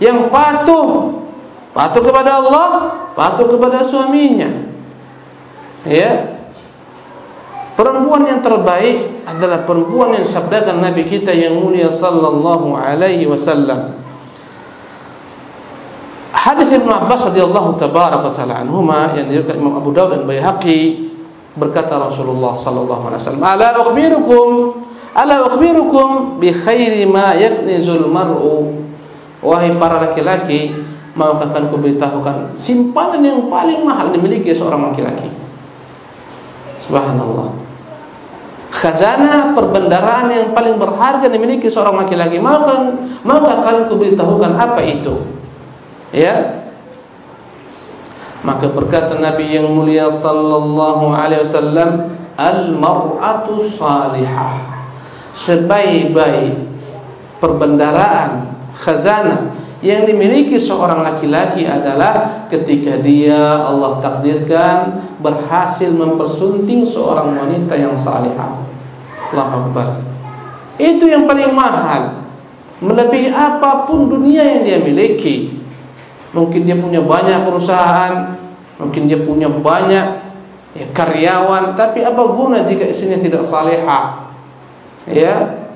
yang patuh patuh kepada Allah patuh kepada suaminya. Ya. Perempuan yang terbaik adalah perempuan yang sabdakan nabi kita yang mulia sallallahu alaihi wasallam. Hadis Ibnu Abbas radhiyallahu tabaraka taala anhuma yang diriwayatkan Imam Abu Dawud dan Baihaqi berkata Rasulullah sallallahu alaihi wasallam ala ukhbirukum? Ala ukhbirukum bi khairi ma yaknizul mar'u? Wahai para laki-laki Maka akan kuberitahukan Simpanan yang paling mahal dimiliki seorang laki-laki. Subhanallah. Khazanah perbendaraan yang paling berharga dimiliki seorang laki-laki. Maka, maka akan kuberitahukan apa itu? Ya Maka berkata Nabi yang mulia sallallahu alaihi wasallam, "Al-mar'atu salihah." Sebaik-baik perbendaraan khazanah yang dimiliki seorang laki-laki adalah ketika dia Allah takdirkan berhasil mempersunting seorang wanita yang salihah. Allahu Akbar. Itu yang paling mahal. Melebihi apapun dunia yang dia miliki. Mungkin dia punya banyak perusahaan, mungkin dia punya banyak ya, karyawan, tapi apa guna jika istrinya tidak salehah? Ya,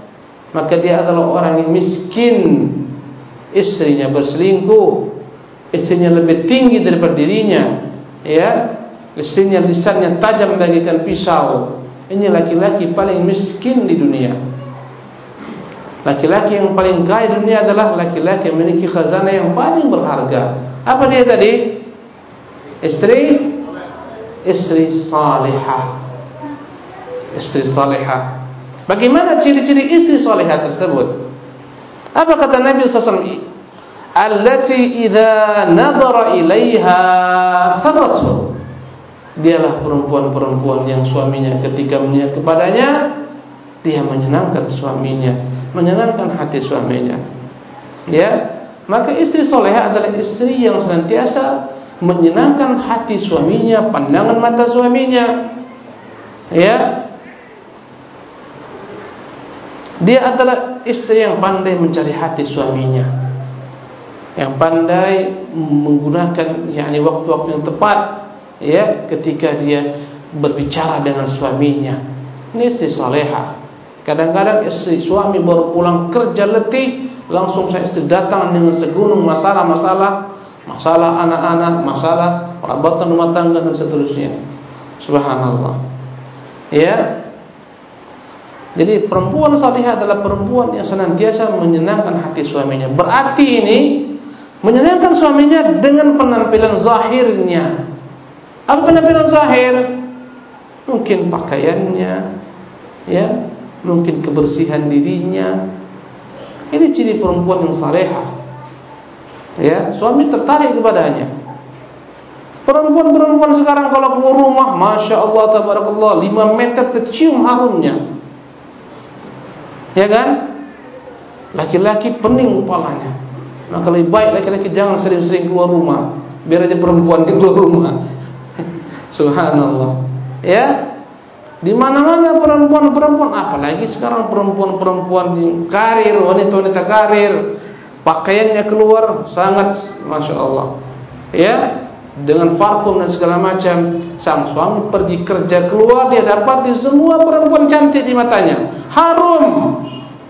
maka dia adalah orang yang miskin. Istrinya berselingkuh, istrinya lebih tinggi daripada dirinya, ya, istrinya lisannya tajam bagaikan pisau. Ini laki-laki paling miskin di dunia. Laki-laki yang paling kaya dunia adalah laki-laki yang memiliki khazanah yang paling berharga. Apa dia tadi? Istri istri salihah. Istri salihah. Bagaimana ciri-ciri istri salihah tersebut? Apa kata Nabi sallallahu alaihi wasallam? Allati idza nadhara ilaiha sarratu. Dialah perempuan-perempuan yang suaminya ketika melihat kepadanya dia menyenangkan suaminya menyenangkan hati suaminya. Ya, maka istri soleha adalah istri yang senantiasa menyenangkan hati suaminya, pandangan mata suaminya. Ya, dia adalah istri yang pandai mencari hati suaminya, yang pandai menggunakan yakni waktu-waktu yang tepat, ya, ketika dia berbicara dengan suaminya. Ini istri soleha. Kadang-kadang istri suami baru pulang kerja letih, langsung saya istri datang dengan segunung masalah-masalah, masalah anak-anak, masalah perabatan rumah tangga dan seterusnya. Subhanallah. Ya. Jadi perempuan salihah adalah perempuan yang senantiasa menyenangkan hati suaminya. Berarti ini menyenangkan suaminya dengan penampilan zahirnya. Apa penampilan zahir? Mungkin pakaiannya, ya, mungkin kebersihan dirinya. Ini ciri perempuan yang salehah. Ya, suami tertarik kepadanya. Perempuan-perempuan sekarang kalau keluar rumah, masya Allah, tabarakallah, lima meter tercium harumnya. Ya kan? Laki-laki pening kepalanya. Maka lebih baik laki-laki jangan sering-sering keluar rumah, biar aja perempuan yang keluar rumah. *laughs* Subhanallah. Ya, di mana-mana perempuan-perempuan, apalagi sekarang perempuan-perempuan karir, wanita-wanita karir, pakaiannya keluar sangat, masya Allah. Ya, dengan parfum dan segala macam. Sang suami pergi kerja keluar, dia dapati semua perempuan cantik di matanya, harum.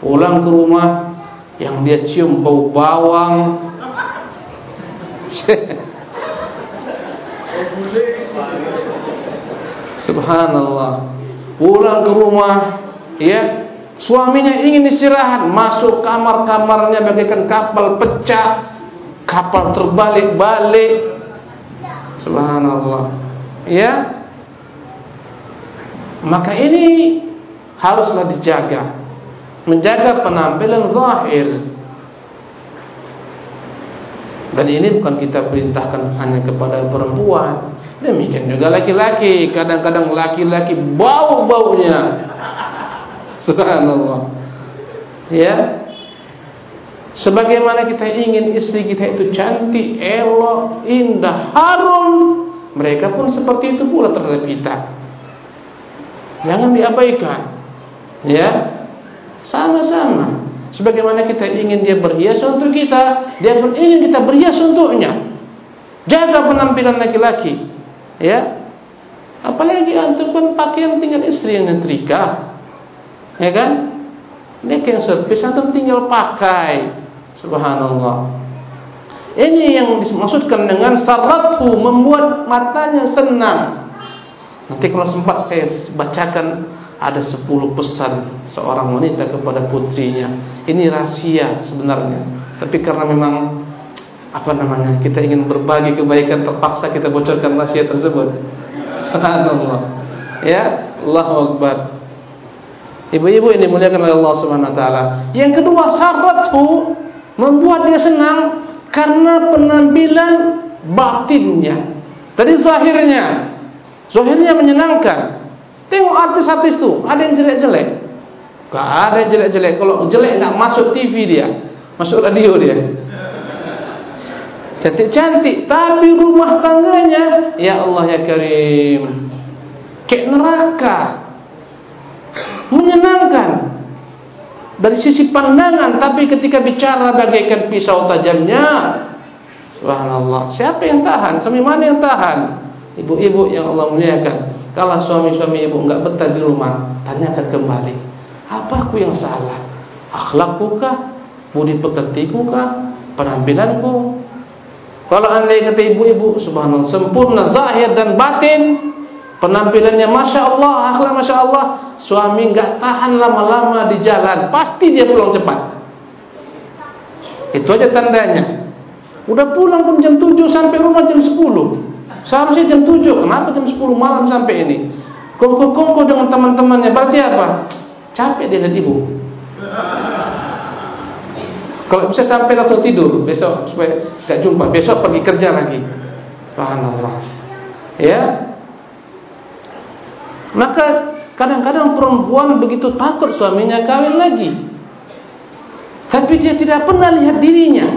Pulang ke rumah, yang dia cium bau bawang. *laughs* Subhanallah pulang ke rumah ya. Suaminya ingin istirahat masuk kamar-kamarnya bagaikan kapal pecah kapal terbalik-balik. Subhanallah ya. Maka ini haruslah dijaga menjaga penampilan zahir. Dan ini bukan kita perintahkan hanya kepada perempuan Demikian juga laki-laki, kadang-kadang laki-laki bau-baunya. Subhanallah. Ya. Sebagaimana kita ingin istri kita itu cantik, elok, indah, harum, mereka pun seperti itu pula terhadap kita. Jangan diabaikan. Ya. Sama-sama. Sebagaimana kita ingin dia berhias untuk kita, dia pun ingin kita berhias untuknya. Jaga penampilan laki-laki. Ya. Apalagi antum pun pakaian tinggal istri yang nyetrika. Ya kan? Ini yang servis antum tinggal pakai. Subhanallah. Ini yang dimaksudkan dengan sarathu membuat matanya senang. Nanti kalau sempat saya bacakan ada 10 pesan seorang wanita kepada putrinya. Ini rahasia sebenarnya. Tapi karena memang apa namanya kita ingin berbagi kebaikan terpaksa kita bocorkan rahasia tersebut subhanallah ya Allahu akbar ibu-ibu ini muliakan oleh Allah Subhanahu wa taala yang kedua syarathu membuat dia senang karena penampilan batinnya Dari zahirnya, zahirnya menyenangkan. Tengok artis-artis tu, ada yang jelek-jelek. Gak ada yang jelek-jelek. Kalau jelek nggak masuk TV dia, masuk radio dia. Cantik-cantik, tapi rumah tangganya, ya Allah ya Karim, kayak neraka. Menyenangkan dari sisi pandangan, tapi ketika bicara bagaikan pisau tajamnya, subhanallah. Siapa yang tahan? Suami mana yang tahan? Ibu-ibu yang Allah muliakan. Kalau suami-suami ibu enggak betah di rumah, tanyakan kembali. Apa aku yang salah? Akhlakku kah? Budi pekertiku kah? Penampilanku? Kalau anda kata ibu-ibu subhanallah sempurna zahir dan batin penampilannya masya Allah akhlak masya Allah suami enggak tahan lama-lama di jalan pasti dia pulang cepat. Itu aja tandanya. Udah pulang pun jam 7 sampai rumah jam 10 seharusnya jam 7 kenapa jam 10 malam sampai ini? Kongko-kongko dengan teman-temannya. Berarti apa? Capek dia dan ibu kalau bisa sampai langsung tidur besok supaya enggak jumpa, besok pergi kerja lagi. Subhanallah. Ya. Maka kadang-kadang perempuan begitu takut suaminya kawin lagi. Tapi dia tidak pernah lihat dirinya.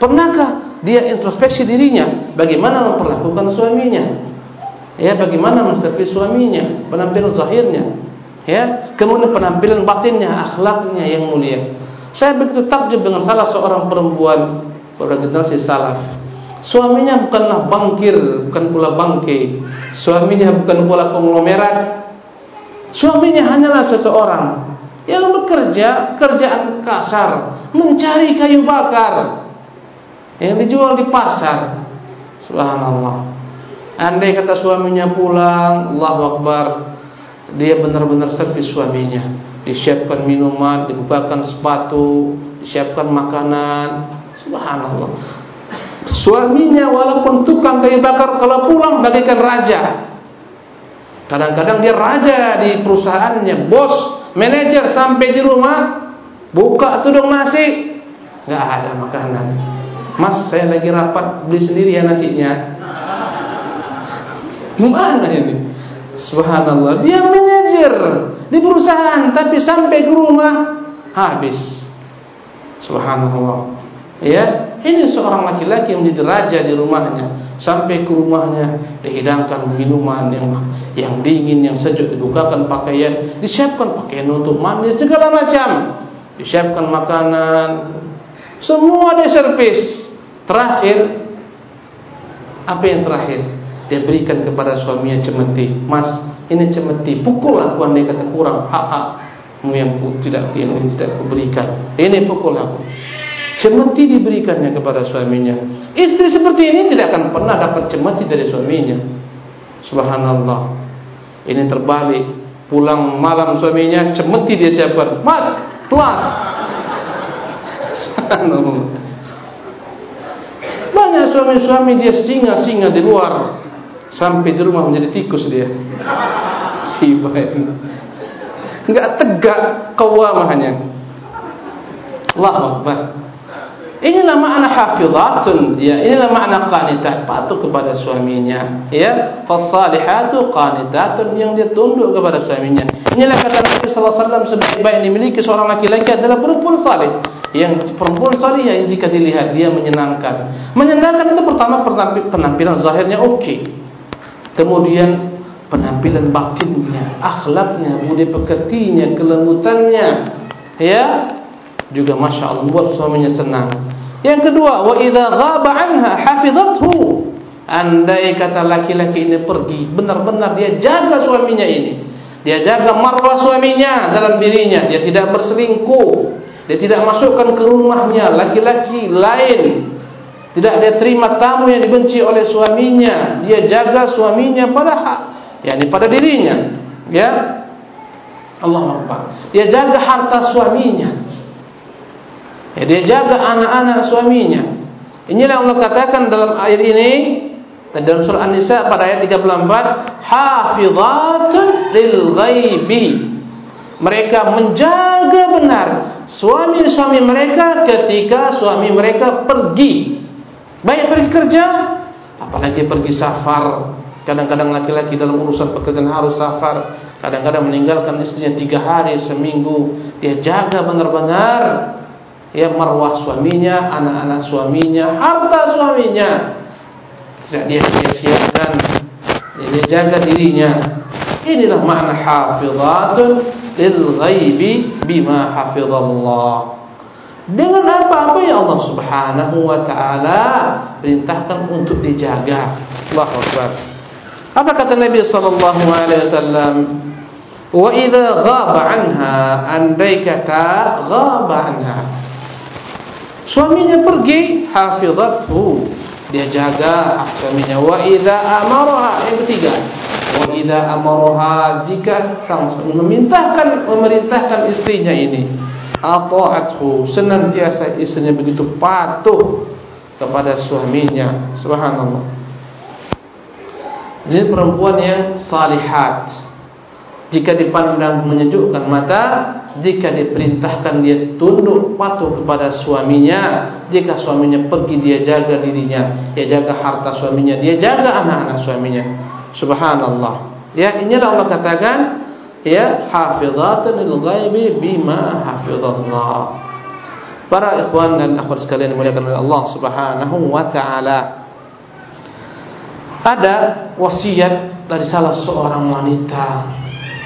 Pernahkah dia introspeksi dirinya bagaimana memperlakukan suaminya? Ya, bagaimana menservis suaminya, penampilan zahirnya, ya, kemudian penampilan batinnya, akhlaknya yang mulia. Saya begitu takjub dengan salah seorang perempuan pada generasi salaf. Suaminya bukanlah bangkir, bukan pula bangke. Suaminya bukan pula konglomerat. Suaminya hanyalah seseorang yang bekerja kerjaan kasar, mencari kayu bakar yang dijual di pasar. Subhanallah. Andai kata suaminya pulang, Allahu Akbar, dia benar-benar servis suaminya disiapkan minuman, dibukakan sepatu, disiapkan makanan. Subhanallah. Suaminya walaupun tukang kayu bakar kalau pulang bagaikan raja. Kadang-kadang dia raja di perusahaannya, bos, manajer sampai di rumah buka tudung nasi, enggak ada makanan. Mas, saya lagi rapat beli sendiri ya nasinya. Gimana ini? Subhanallah, dia manajer di perusahaan tapi sampai ke rumah habis. Subhanallah. Ya, ini seorang laki-laki yang menjadi raja di rumahnya. Sampai ke rumahnya dihidangkan minuman yang yang dingin, yang sejuk, dibukakan pakaian, disiapkan pakaian untuk mandi segala macam. Disiapkan makanan. Semua diservis. Terakhir apa yang terakhir? Dia berikan kepada suaminya cemeti. Mas, ini cemeti. Pukul aku andai kata kurang hak-hakmu yang tidak yang tidak aku berikan. Ini pukul aku. Cemeti diberikannya kepada suaminya. Istri seperti ini tidak akan pernah dapat cemeti dari suaminya. Subhanallah. Ini terbalik. Pulang malam suaminya cemeti dia siapkan. Mas, plus. *laughs* Subhanallah. Banyak suami-suami dia singa-singa di luar Sampai di rumah menjadi tikus dia. Si baik Enggak tegak kewamahannya Allah Akbar. Inilah makna hafizatun ya. Inilah makna qanitah patuh kepada suaminya ya. Fasalihatu qanitatun yang dia tunduk kepada suaminya. Inilah kata Nabi sallallahu alaihi wasallam sebaik-baik dimiliki seorang laki-laki adalah perempuan saleh yang perempuan saleh yang jika dilihat dia menyenangkan. Menyenangkan itu pertama penampilan zahirnya oke okay kemudian penampilan batinnya, akhlaknya, budi pekertinya, kelembutannya, ya, juga masya Allah buat suaminya senang. Yang kedua, wa idza ghaba anha hafizathu. Andai kata laki-laki ini pergi, benar-benar dia jaga suaminya ini. Dia jaga marwah suaminya dalam dirinya, dia tidak berselingkuh. Dia tidak masukkan ke rumahnya laki-laki lain tidak dia terima tamu yang dibenci oleh suaminya. Dia jaga suaminya pada hak. yakni pada dirinya. Ya. Allah Akbar. Dia jaga harta suaminya. Ya, dia jaga anak-anak suaminya. Inilah Allah katakan dalam ayat ini. Dalam surah An-Nisa pada ayat 34. Hafizatun lil ghaibi. Mereka menjaga benar suami-suami mereka ketika suami mereka pergi Baik pergi kerja apalagi pergi safar. Kadang-kadang laki-laki dalam urusan pekerjaan harus safar. Kadang-kadang meninggalkan istrinya tiga hari seminggu. Dia jaga benar-benar. Ya marwah suaminya anak-anak suaminya harta suaminya. Tidak dia sia-siakan. Dia jaga dirinya. Inilah makna hafizatun lil ghaibi bima hafizallah dengan apa-apa yang Allah Subhanahu wa taala perintahkan untuk dijaga. Allahu akbar. Apa kata Nabi sallallahu alaihi wasallam? Wa idza ghaba anha andai kata ghaba anha. Suaminya pergi, hafizathu. Dia jaga suaminya. Wa idza amaraha yang ketiga. Wa idza amaraha jika sang suami memerintahkan memerintahkan istrinya ini ata'athu senantiasa istrinya begitu patuh kepada suaminya. Subhanallah. Ini perempuan yang salihat. Jika dipandang menyejukkan mata jika diperintahkan dia tunduk patuh kepada suaminya jika suaminya pergi dia jaga dirinya dia jaga harta suaminya dia jaga anak-anak suaminya. Subhanallah. Ya inilah Allah katakan ya hafizatan lil ghaibi bima hafizallah. Para ikhwan dan akhwat sekalian dimuliakan oleh Allah Subhanahu wa taala. Ada wasiat dari salah seorang wanita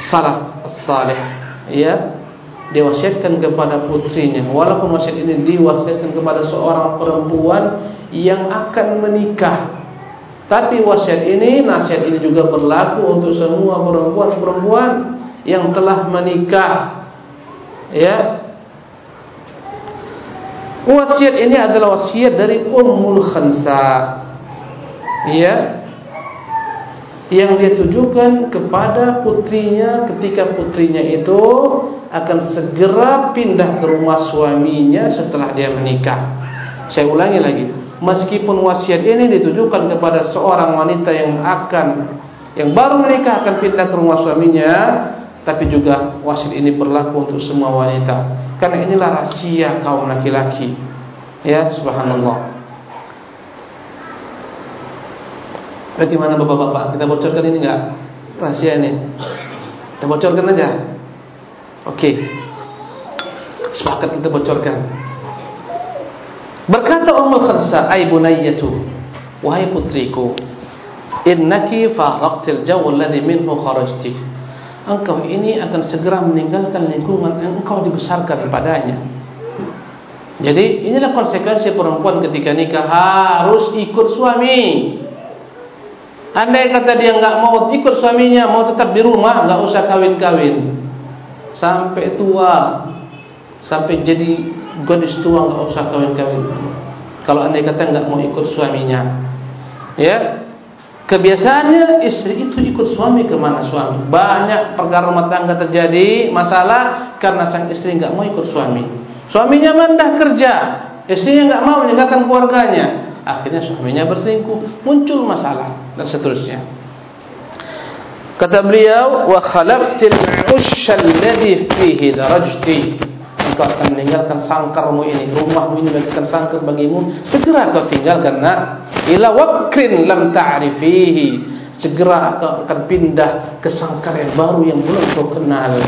salaf salih ya. Diwasiatkan kepada putrinya. Walaupun wasiat ini diwasiatkan kepada seorang perempuan yang akan menikah. Tapi wasiat ini nasihat ini juga berlaku untuk semua perempuan-perempuan yang telah menikah. Ya. Wasiat ini adalah wasiat dari Ummul Khansa. Ya. Yang dia tujukan kepada putrinya ketika putrinya itu akan segera pindah ke rumah suaminya setelah dia menikah. Saya ulangi lagi meskipun wasiat ini ditujukan kepada seorang wanita yang akan yang baru menikah akan pindah ke rumah suaminya tapi juga wasiat ini berlaku untuk semua wanita. Karena inilah rahasia kaum laki-laki. Ya subhanallah. Berarti mana bapak-bapak? Kita bocorkan ini enggak? Rahasia ini. Kita bocorkan aja. Oke. Sepakat kita bocorkan. Berkata Ummul Khansa ay bunayyatu wahai putriku innaki faraqtil jaw alladhi minhu kharajti engkau ini akan segera meninggalkan lingkungan yang engkau dibesarkan padanya. Jadi inilah konsekuensi perempuan ketika nikah harus ikut suami. Andai kata dia enggak mau ikut suaminya, mau tetap di rumah, enggak usah kawin-kawin. Sampai tua, sampai jadi gadis tua enggak usah kawin-kawin. Kalau andai kata enggak mau ikut suaminya. Ya, Kebiasaannya istri itu ikut suami ke mana suami. Banyak perkara rumah tangga terjadi masalah karena sang istri enggak mau ikut suami. Suaminya mandah kerja, istrinya enggak mau meninggalkan keluarganya. Akhirnya suaminya berselingkuh, muncul masalah dan seterusnya. Kata beliau, wa khalaftil 'ushsha alladhi fihi darajti engkau akan meninggalkan sangkarmu ini, rumahmu ini bagikan sangkar bagimu, segera kau tinggalkan nak. Ila wakrin lam ta'rifihi. Segera kau akan pindah ke sangkar yang baru yang belum kau kenal.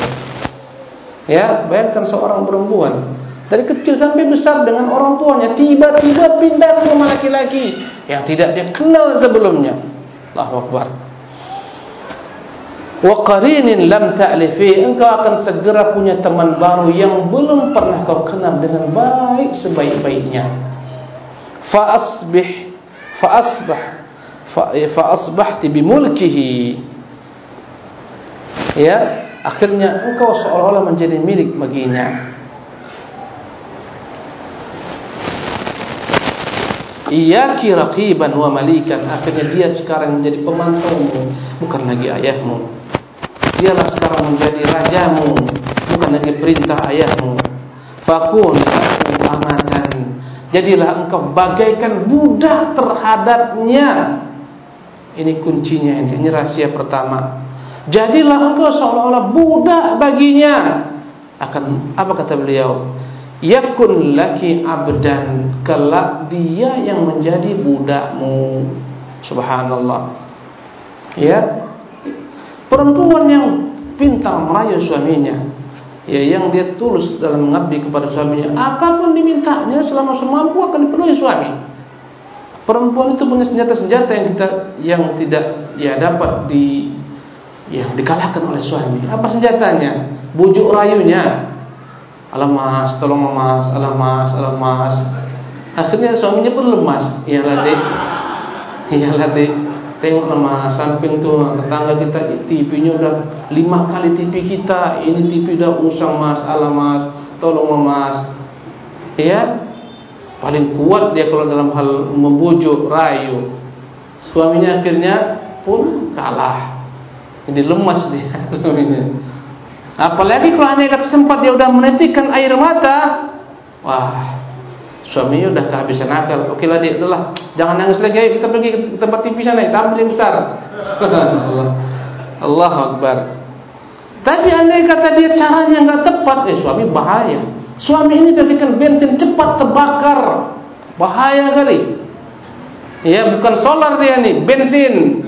Ya, bayangkan seorang perempuan dari kecil sampai besar dengan orang tuanya tiba-tiba pindah ke rumah laki-laki yang tidak dia kenal sebelumnya. Allahu Akbar wa qarinin lam ta'lifi engkau akan segera punya teman baru yang belum pernah kau kenal dengan baik sebaik-baiknya. Fa asbih fa asbah fa, fa asbahti bi mulkihi. Ya akhirnya engkau seolah-olah menjadi milik baginya Iyaki raqiban wa malikan. Akhirnya dia sekarang menjadi pemantaumu Bukan lagi ayahmu. Dialah sekarang menjadi rajamu bukan lagi perintah ayahmu. Fakun amatan. Jadilah engkau bagaikan budak terhadapnya. Ini kuncinya ini, ini rahasia pertama. Jadilah engkau seolah-olah budak baginya. Akan apa kata beliau yakun laki abdan kelak dia yang menjadi budakmu Subhanallah. Ya. Perempuan yang pintar merayu suaminya, ya yang dia tulus dalam mengabdi kepada suaminya, apapun dimintanya selama semampu akan dipenuhi suami. Perempuan itu punya senjata-senjata yang kita yang tidak ya dapat di yang dikalahkan oleh suami. Apa senjatanya? Bujuk rayunya. Alamas, tolong mas, alamas, alamas. Akhirnya suaminya pun lemas. Ya latih, ya latih. Tengok nama samping tu tetangga kita TV-nya udah lima kali TV kita. Ini TV udah usang mas, alamas, tolong mas. Ya, paling kuat dia kalau dalam hal membujuk, rayu. Suaminya akhirnya pun kalah. Jadi lemas dia *laughs* suaminya. Apalagi kalau aneh kata sempat dia udah menitikkan air mata. Wah, suaminya udah kehabisan akal. Oke lah dia, udahlah, jangan nangis lagi. Ayo kita pergi ke tempat TV sana, kita ambil yang besar. *laughs* Allah, Allah Akbar. Tapi aneh kata dia caranya nggak tepat. Eh suami bahaya. Suami ini bagikan bensin cepat terbakar. Bahaya kali. Ya bukan solar dia nih, bensin.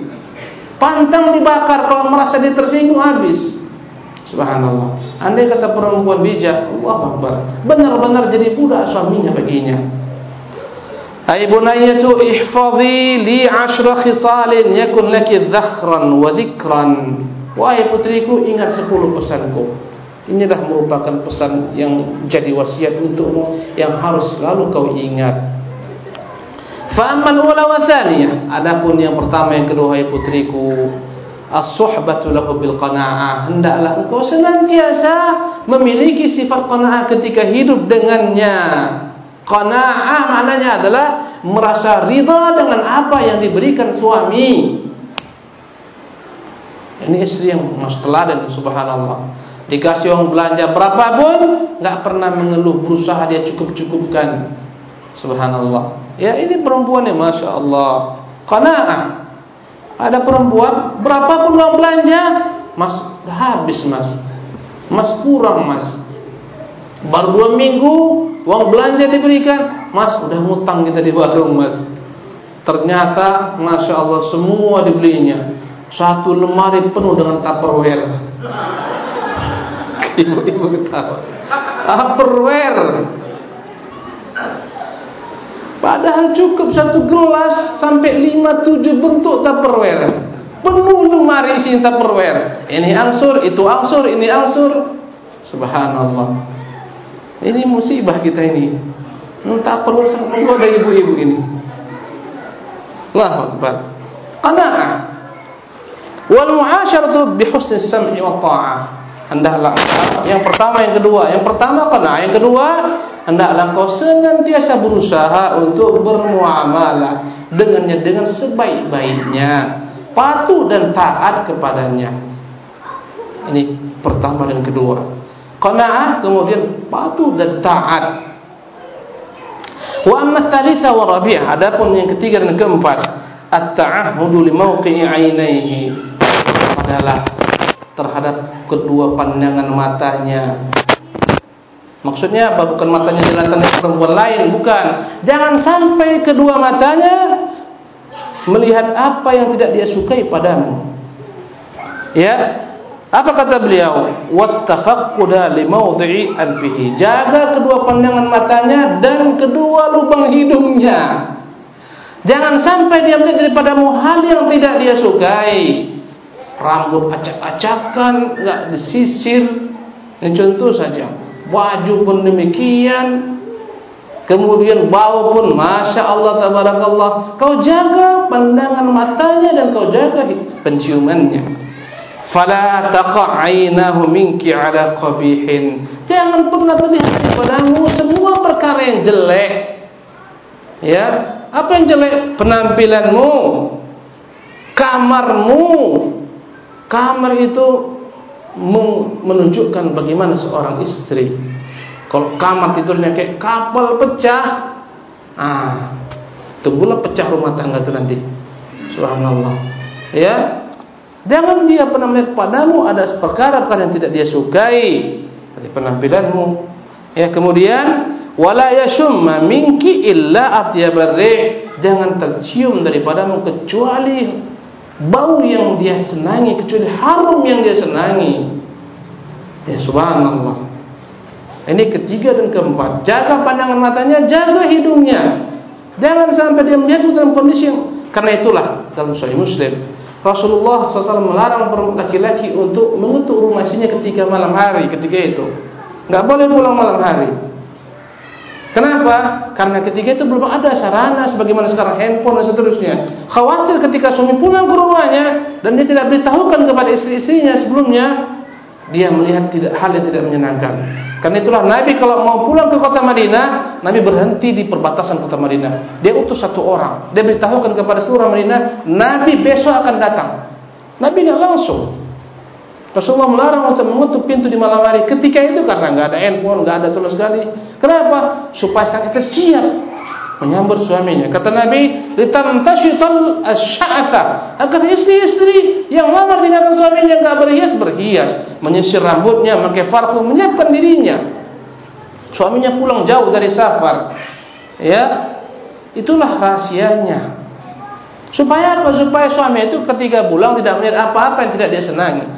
Pantang dibakar kalau merasa dia tersinggung habis. Subhanallah. Andai kata perempuan bijak, Allah Akbar. Benar-benar jadi budak suaminya baginya. Hai bunayatu ihfazi li ashra khisalin yakun laki dhakhran wa dhikran. Wahai putriku ingat 10 pesanku. Ini dah merupakan pesan yang jadi wasiat untukmu yang harus selalu kau ingat. Fa ammal ula wa thaniyah. Adapun yang pertama yang kedua hai putriku, as-suhbatu lahu bil qanaah. Hendaklah engkau senantiasa memiliki sifat qanaah ketika hidup dengannya. Qanaah maknanya adalah merasa ridha dengan apa yang diberikan suami. Ini istri yang masya teladan subhanallah. Dikasih uang belanja berapapun enggak pernah mengeluh berusaha dia cukup-cukupkan. Subhanallah. Ya ini perempuan yang Masya Allah Qana'ah Ada perempuan Berapapun uang belanja? Mas habis mas. Mas kurang mas. Baru dua minggu Uang belanja diberikan. Mas udah ngutang kita di warung mas. Ternyata Masya Allah semua dibelinya. Satu lemari penuh dengan tupperware. *laughs* Ibu-ibu ketawa. Tupperware Padahal cukup satu gelas sampai lima tujuh bentuk tupperware. Penuh lemari isi tupperware. Ini angsur, itu angsur, ini angsur. Subhanallah. Ini musibah kita ini. Entah perlu menggoda ibu-ibu ini. Allahu Akbar. Qana'ah. Wal mu'asyaratu bi husni sam'i wa ta'ah. Hendaklah yang pertama yang kedua. Yang pertama qana'ah, yang kedua hendaklah kau senantiasa berusaha untuk bermuamalah dengannya dengan sebaik-baiknya, patuh dan taat kepadanya. Ini pertama dan kedua. Qanaah kemudian patuh dan taat. Wa amma tsalitsa wa rabi'ah, adapun yang ketiga dan keempat, at-ta'ahhudu li mawqi'i 'ainaihi adalah terhadap kedua pandangan matanya Maksudnya apa? Bukan matanya jelaskan dengan perempuan lain, bukan. Jangan sampai kedua matanya melihat apa yang tidak dia sukai padamu. Ya. Apa kata beliau? Wattafaqquda li mawdhi'i anfihi. Jaga kedua pandangan matanya dan kedua lubang hidungnya. Jangan sampai dia melihat daripadamu hal yang tidak dia sukai. Rambut acak-acakan, enggak disisir. Ini contoh saja baju pun demikian. Kemudian bau pun Masya Allah Tabarakallah. Kau jaga pandangan matanya dan kau jaga penciumannya. Fala taqa'inahu minki ala qabihin. Jangan pernah terlihat padamu semua perkara yang jelek. Ya apa yang jelek? Penampilanmu kamarmu kamar itu menunjukkan bagaimana seorang istri. Kalau kamar tidurnya kayak kapal pecah, ah, tunggulah pecah rumah tangga itu nanti. Subhanallah. Ya, jangan dia pernah melihat padamu ada perkara-perkara yang tidak dia sukai dari penampilanmu. Ya, kemudian wala yashumma minki illa atyabarri. jangan tercium daripadamu kecuali bau yang dia senangi kecuali harum yang dia senangi. Ya subhanallah. Ini ketiga dan keempat. Jaga pandangan matanya jaga hidungnya. Jangan sampai dia melihat dalam kondisi yang karena itulah dalam sahih muslim Rasulullah SAW melarang laki-laki untuk mengutuk rumah istrinya ketika malam hari ketika itu. Enggak boleh pulang malam hari Kenapa? Karena ketika itu belum ada sarana sebagaimana sekarang handphone dan seterusnya. Khawatir ketika suami pulang ke rumahnya dan dia tidak beritahukan kepada istri-istrinya sebelumnya, dia melihat tidak hal yang tidak menyenangkan. Karena itulah Nabi kalau mau pulang ke kota Madinah, Nabi berhenti di perbatasan kota Madinah. Dia utus satu orang, dia beritahukan kepada seluruh Madinah, Nabi besok akan datang. Nabi tidak langsung. Rasulullah melarang untuk mengutuk pintu di malam hari ketika itu karena enggak ada handphone, enggak ada sama sekali. Kenapa? Supaya sang istri siap menyambut suaminya. Kata Nabi, "Litantashital asy'atha." Agar istri-istri yang lama tinggalkan suaminya enggak berhias berhias, menyisir rambutnya, memakai parfum, menyiapkan dirinya. Suaminya pulang jauh dari safar. Ya. Itulah rahasianya. Supaya apa? Supaya suami itu ketika pulang tidak melihat apa-apa yang tidak dia senangi.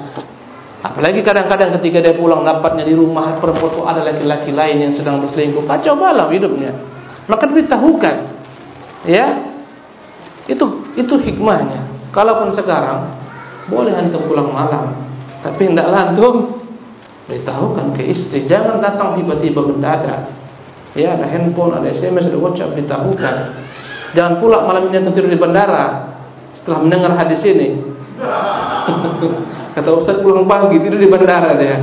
Apalagi kadang-kadang ketika dia pulang dapatnya di rumah perempuan ada laki-laki lain yang sedang berselingkuh, kacau balau hidupnya. Maka diberitahukan. Ya. Itu itu hikmahnya. Kalaupun sekarang boleh antum pulang malam, tapi hendaklah antum beritahukan ke istri, jangan datang tiba-tiba mendadak. Ya, ada handphone, ada SMS, ada WhatsApp beritahukan. Jangan pula malam ini antum tidur di bandara setelah mendengar hadis ini. *laughs* Kata Ustaz pulang pagi tidur di bandara dia.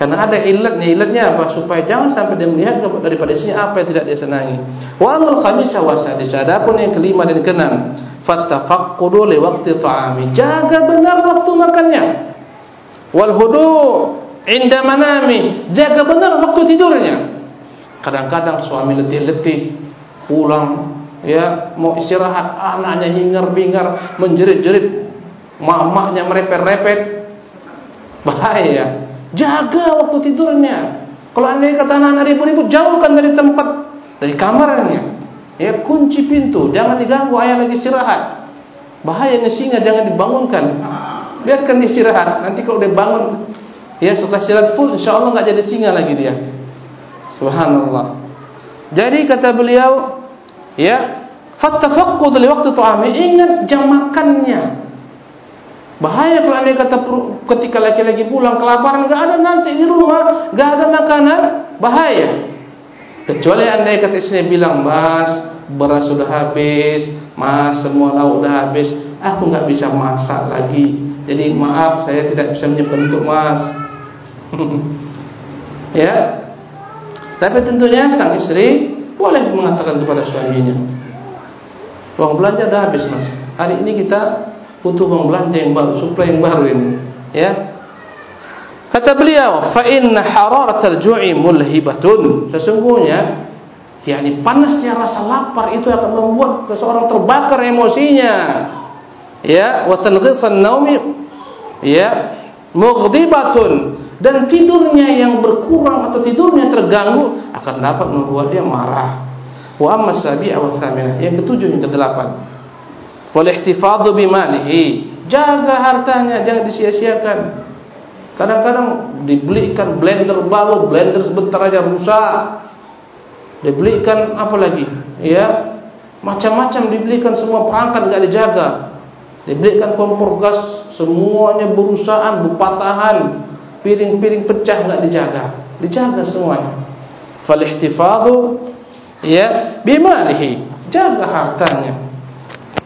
Karena ada ilatnya, ilatnya apa? Supaya jangan sampai dia melihat daripada sini apa yang tidak dia senangi. Wa amul khamisa wa sadisa. Adapun yang kelima dan keenam, fattafaqqudu li waqti ta'ami. Jaga benar waktu makannya. Wal hudu inda manami. Jaga benar waktu tidurnya. Kadang-kadang suami letih-letih pulang ya mau istirahat anaknya hingar-bingar menjerit-jerit mamaknya merepet-repet. Bahaya. Jaga waktu tidurnya. Kalau anda kata anak-anak ribut-ribut jauhkan dari tempat dari kamarnya. Ya kunci pintu. Jangan diganggu ayah lagi istirahat. Bahaya ini singa jangan dibangunkan. Biarkan istirahat. Nanti kalau dia bangun ya setelah istirahat full insyaallah enggak jadi singa lagi dia. Subhanallah. Jadi kata beliau ya fattafaqqud li waqti ta'ami ingat jam makannya Bahaya kalau anda kata ketika laki-laki pulang kelaparan, enggak ada nasi di rumah, enggak ada makanan, bahaya. Kecuali anda kata istri bilang, mas beras sudah habis, mas semua lauk sudah habis, aku enggak bisa masak lagi. Jadi maaf saya tidak bisa menyimpan untuk mas. *laughs* ya, tapi tentunya sang istri boleh mengatakan kepada suaminya, uang belanja sudah habis mas. Hari ini kita butuh uang yang baru, suplai yang baru ini. Ya. Kata beliau, fa inna hararatal ju'i mulhibatun. Sesungguhnya yakni panasnya rasa lapar itu akan membuat seseorang terbakar emosinya. Ya, wa tanqisan naumi ya mughdibatun dan tidurnya yang berkurang atau tidurnya terganggu akan dapat membuat dia marah. Wa amma sabi'a wa thaminah. Yang ketujuh yang kedelapan wal ihtifadhu bimalihi jaga hartanya jangan disia-siakan. Kadang-kadang dibelikan blender baru blender sebentar aja rusak. Dibelikan apa lagi? Ya macam-macam dibelikan semua perangkat enggak dijaga. Dibelikan kompor gas semuanya berusahaan berpatahan. Piring-piring pecah enggak dijaga. Dijaga semuanya. Fal ihtifadhu ya bimalihi jaga hartanya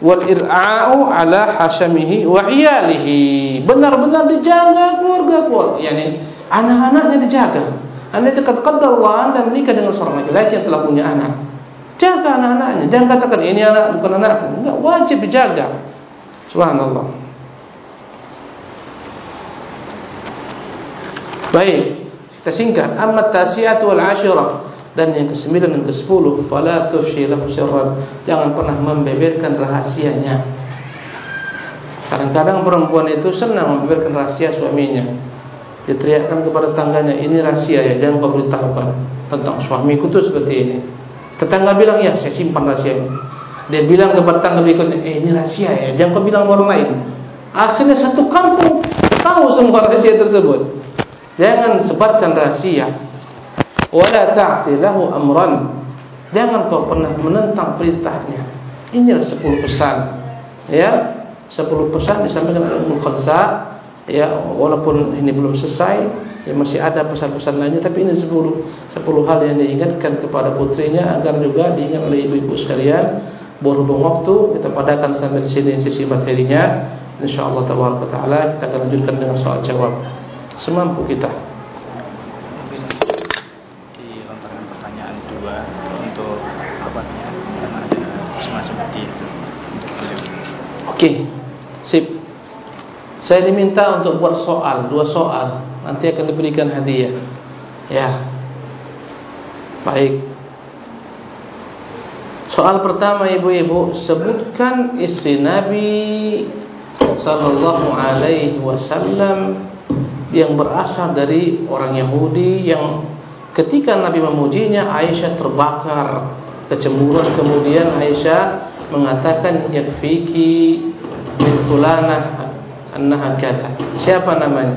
wal ir'a'u ala hashamihi wa iyalihi. Benar-benar dijaga keluarga keluarga yakni anak-anaknya dijaga. Anda qadar Allah anda menikah dengan seorang laki-laki yang telah punya anak. Jaga anak-anaknya. Jangan katakan ini anak bukan anakku. Enggak wajib dijaga. Subhanallah. Baik. Kita singkat. Amma tasiatu wal ashirah dan yang kesembilan dan kesepuluh fala tufshilahu sirran jangan pernah membeberkan rahasianya kadang-kadang perempuan itu senang membeberkan rahasia suaminya dia teriakkan kepada tangganya ini rahasia ya jangan kau beritahukan tentang suamiku itu seperti ini Tetangga bilang, ya saya simpan rahasia. Dia bilang kepada tetangga berikutnya, eh ini rahasia ya, jangan kau bilang orang lain. Akhirnya satu kampung tahu semua rahasia tersebut. Jangan sebarkan rahasia. Wala ta'ti lahu amran. Jangan kau pernah menentang perintahnya. Inilah sepuluh pesan. Ya, sepuluh pesan disampaikan oleh Ummul Khalsa. Ya, walaupun ini belum selesai, ya masih ada pesan-pesan lainnya. Tapi ini sepuluh sepuluh hal yang diingatkan kepada putrinya agar juga diingat oleh ibu-ibu sekalian. Berhubung waktu, kita padakan sampai di sini sisi materinya. InsyaAllah Taala kita lanjutkan dengan soal jawab semampu kita. Okey, sip. Saya diminta untuk buat soal, dua soal. Nanti akan diberikan hadiah. Ya. Baik. Soal pertama ibu-ibu, sebutkan istri Nabi sallallahu alaihi wasallam yang berasal dari orang Yahudi yang ketika Nabi memujinya Aisyah terbakar kecemburuan kemudian Aisyah mengatakan yakfiki min fulanah annaha kata. Siapa namanya?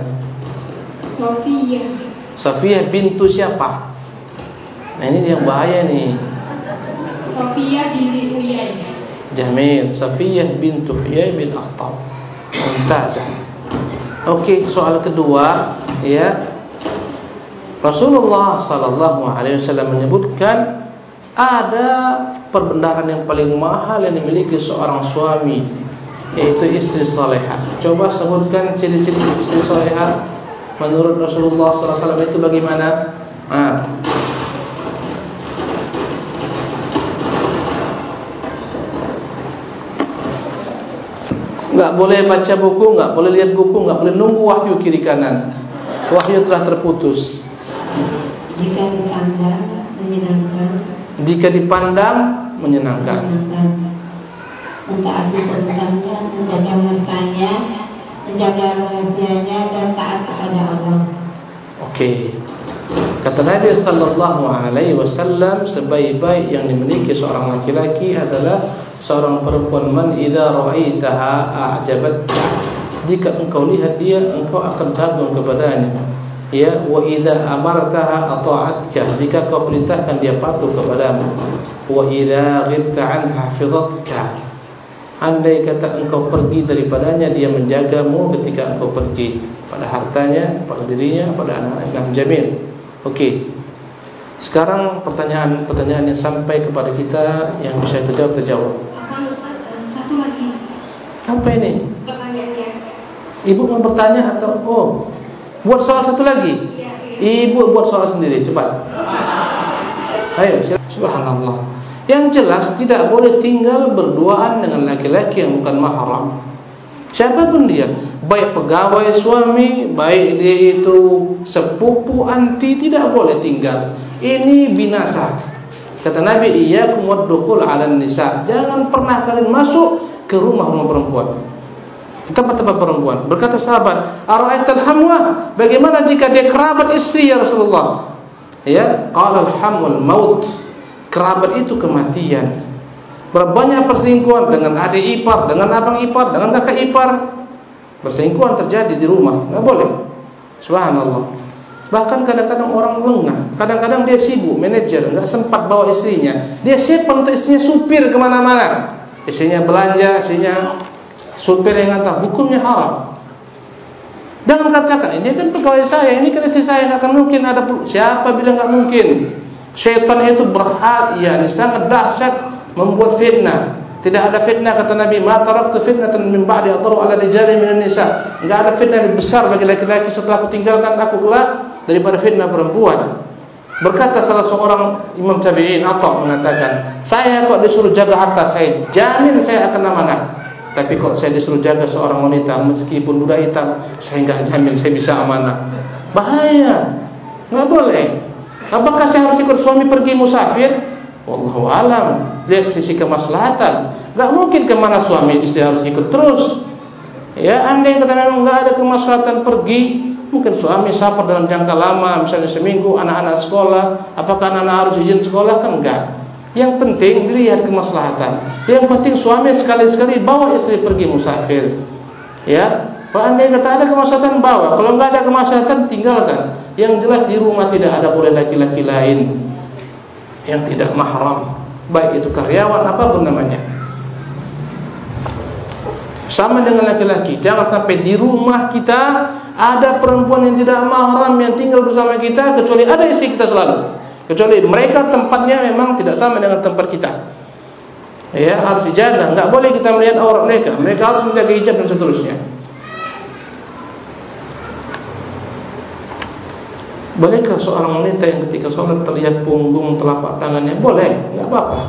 Sofiyah. Sofiyah bintu siapa? Nah ini yang bahaya nih. Sofiyah binti Uyay. Jamil, Sofiyah bintu Uyay bin Akhtab. Mumtazah. Okey, soal kedua, ya. Rasulullah sallallahu alaihi wasallam menyebutkan ada perbendaharaan yang paling mahal yang dimiliki seorang suami yaitu istri salehah. Coba sebutkan ciri-ciri istri salehah menurut Rasulullah wasallam itu bagaimana? Ha. Enggak boleh baca buku, enggak boleh lihat buku, enggak boleh nunggu wahyu kiri kanan. Wahyu telah terputus. Jika dipandang menyenangkan. Jika dipandang menyenangkan. mentaati perintahnya, menjaga hartanya, menjaga rahasianya dan taat kepada Allah. Okey. Kata Nabi sallallahu alaihi wasallam sebaik-baik yang dimiliki seorang laki-laki adalah seorang perempuan man idza ra'aitaha a'jabatka. Jika engkau lihat dia engkau akan kagum kepadanya. Ya wa idza amartaha ata'atka. Jika kau perintahkan dia patuh kepadamu. Wa idza ghibta anha hafizatka. Andai kata engkau pergi daripadanya Dia menjagamu ketika engkau pergi Pada hartanya, pada dirinya, pada anak-anak Jamil Okey Sekarang pertanyaan-pertanyaan yang sampai kepada kita Yang bisa terjawab, terjawab Satu lagi Apa ini? Pertanyaannya Ibu mau bertanya atau Oh Buat soal satu lagi ya, ya. Ibu buat soal sendiri, cepat Ayo, subhanallah yang jelas tidak boleh tinggal berduaan dengan laki-laki yang bukan mahram. Siapapun dia, baik pegawai suami, baik dia itu sepupu anti tidak boleh tinggal. Ini binasa. Kata Nabi, iyyakum 'alan nisa. Jangan pernah kalian masuk ke rumah-rumah perempuan. Tempat-tempat perempuan. Berkata sahabat, "Ara'aital hamwa? Bagaimana jika dia kerabat istri ya Rasulullah?" Ya, qala al-hamul maut kerabat itu kematian. Berbanyak perselingkuhan dengan adik ipar, dengan abang ipar, dengan kakak ipar. Perselingkuhan terjadi di rumah, enggak boleh. Subhanallah. Bahkan kadang-kadang orang lengah, kadang-kadang dia sibuk, manajer, enggak sempat bawa istrinya. Dia siapa untuk istrinya supir kemana-mana. Istrinya belanja, istrinya supir yang hantar, hukumnya haram. Jangan katakan ini kan pegawai saya, ini kan istri saya, enggak mungkin ada siapa bilang enggak mungkin. Syaitan itu berhad, ya, sangat dahsyat membuat fitnah. Tidak ada fitnah kata Nabi, "Ma taraktu fitnatan min ba'di adru 'ala rijali min nisa Enggak ada fitnah yang besar bagi laki-laki setelah aku tinggalkan aku kelak daripada fitnah perempuan. Berkata salah seorang imam tabi'in atau mengatakan, "Saya kok disuruh jaga harta saya, jamin saya akan amanah. Tapi kok saya disuruh jaga seorang wanita meskipun budak hitam, saya enggak jamin saya bisa amanah." Bahaya. Enggak boleh. Apakah saya harus ikut suami pergi musafir? Wallahu alam. Lihat sisi kemaslahatan. Enggak mungkin ke mana suami istri harus ikut terus. Ya, andai kata memang enggak ada kemaslahatan pergi, mungkin suami safar dalam jangka lama, misalnya seminggu, anak-anak sekolah, apakah anak-anak harus izin sekolah kan enggak? Yang penting dilihat kemaslahatan. Yang penting suami sekali-sekali bawa istri pergi musafir. Ya, kalau anda kata ada kemaslahatan bawa, kalau enggak ada kemaslahatan tinggalkan. Yang jelas di rumah tidak ada boleh laki-laki lain yang tidak mahram, baik itu karyawan apapun namanya. Sama dengan laki-laki, jangan sampai di rumah kita ada perempuan yang tidak mahram yang tinggal bersama kita kecuali ada istri kita selalu. Kecuali mereka tempatnya memang tidak sama dengan tempat kita. Ya, harus dijaga. Enggak boleh kita melihat aurat mereka. Mereka harus menjaga hijab dan seterusnya. Bolehkah seorang wanita yang ketika sholat terlihat punggung telapak tangannya? Boleh, enggak apa-apa.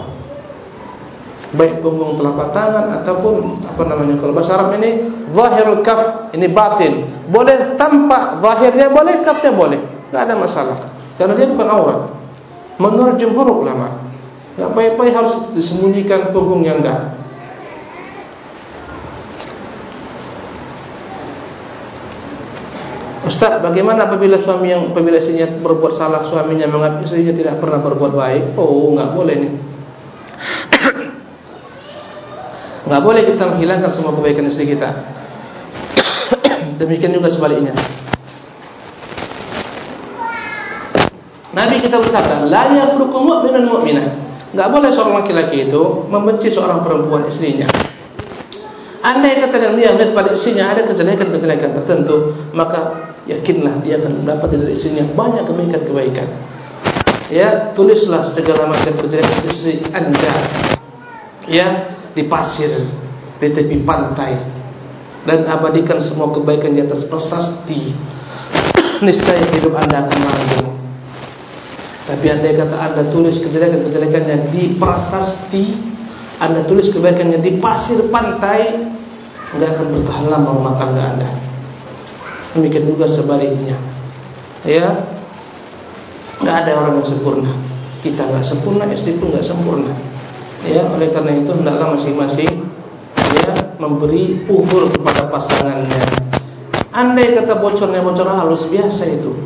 Baik punggung telapak tangan ataupun apa namanya kalau bahasa Arab ini zahirul kaf, ini batin. Boleh tampak zahirnya boleh, kafnya boleh. Enggak ada masalah. Karena dia bukan aurat. Menurut jumhur ulama Tak baik-baik harus disembunyikan punggung yang dah Ustaz, bagaimana apabila suami yang apabila istrinya berbuat salah, suaminya menganggap istrinya tidak pernah berbuat baik? Oh, enggak boleh ni. *coughs* enggak boleh kita menghilangkan semua kebaikan istri kita. *coughs* Demikian juga sebaliknya. Nabi kita bersabda, la yafruqu mu'minun mu'minah. Enggak boleh seorang laki-laki itu membenci seorang perempuan istrinya. Andai kata dia melihat pada istrinya ada kejelekan-kejelekan tertentu, maka yakinlah dia akan mendapat dari istrinya banyak kebaikan-kebaikan. Ya, tulislah segala macam kejelekan istri Anda. Ya, di pasir, di tepi pantai dan abadikan semua kebaikan di atas prasasti. *coughs* Niscaya hidup Anda akan langgeng. Tapi andai kata anda tulis kejelekan-kejelekannya di prasasti Anda tulis kebaikannya di pasir pantai Tidak akan bertahan lama rumah tangga anda. Demikian juga sebaliknya. Ya? Tidak ada orang yang sempurna. Kita tidak sempurna, istri pun tidak sempurna. Ya, oleh karena itu hendaklah masing-masing ya memberi uhur kepada pasangannya. Andai kata bocornya bocor halus biasa itu,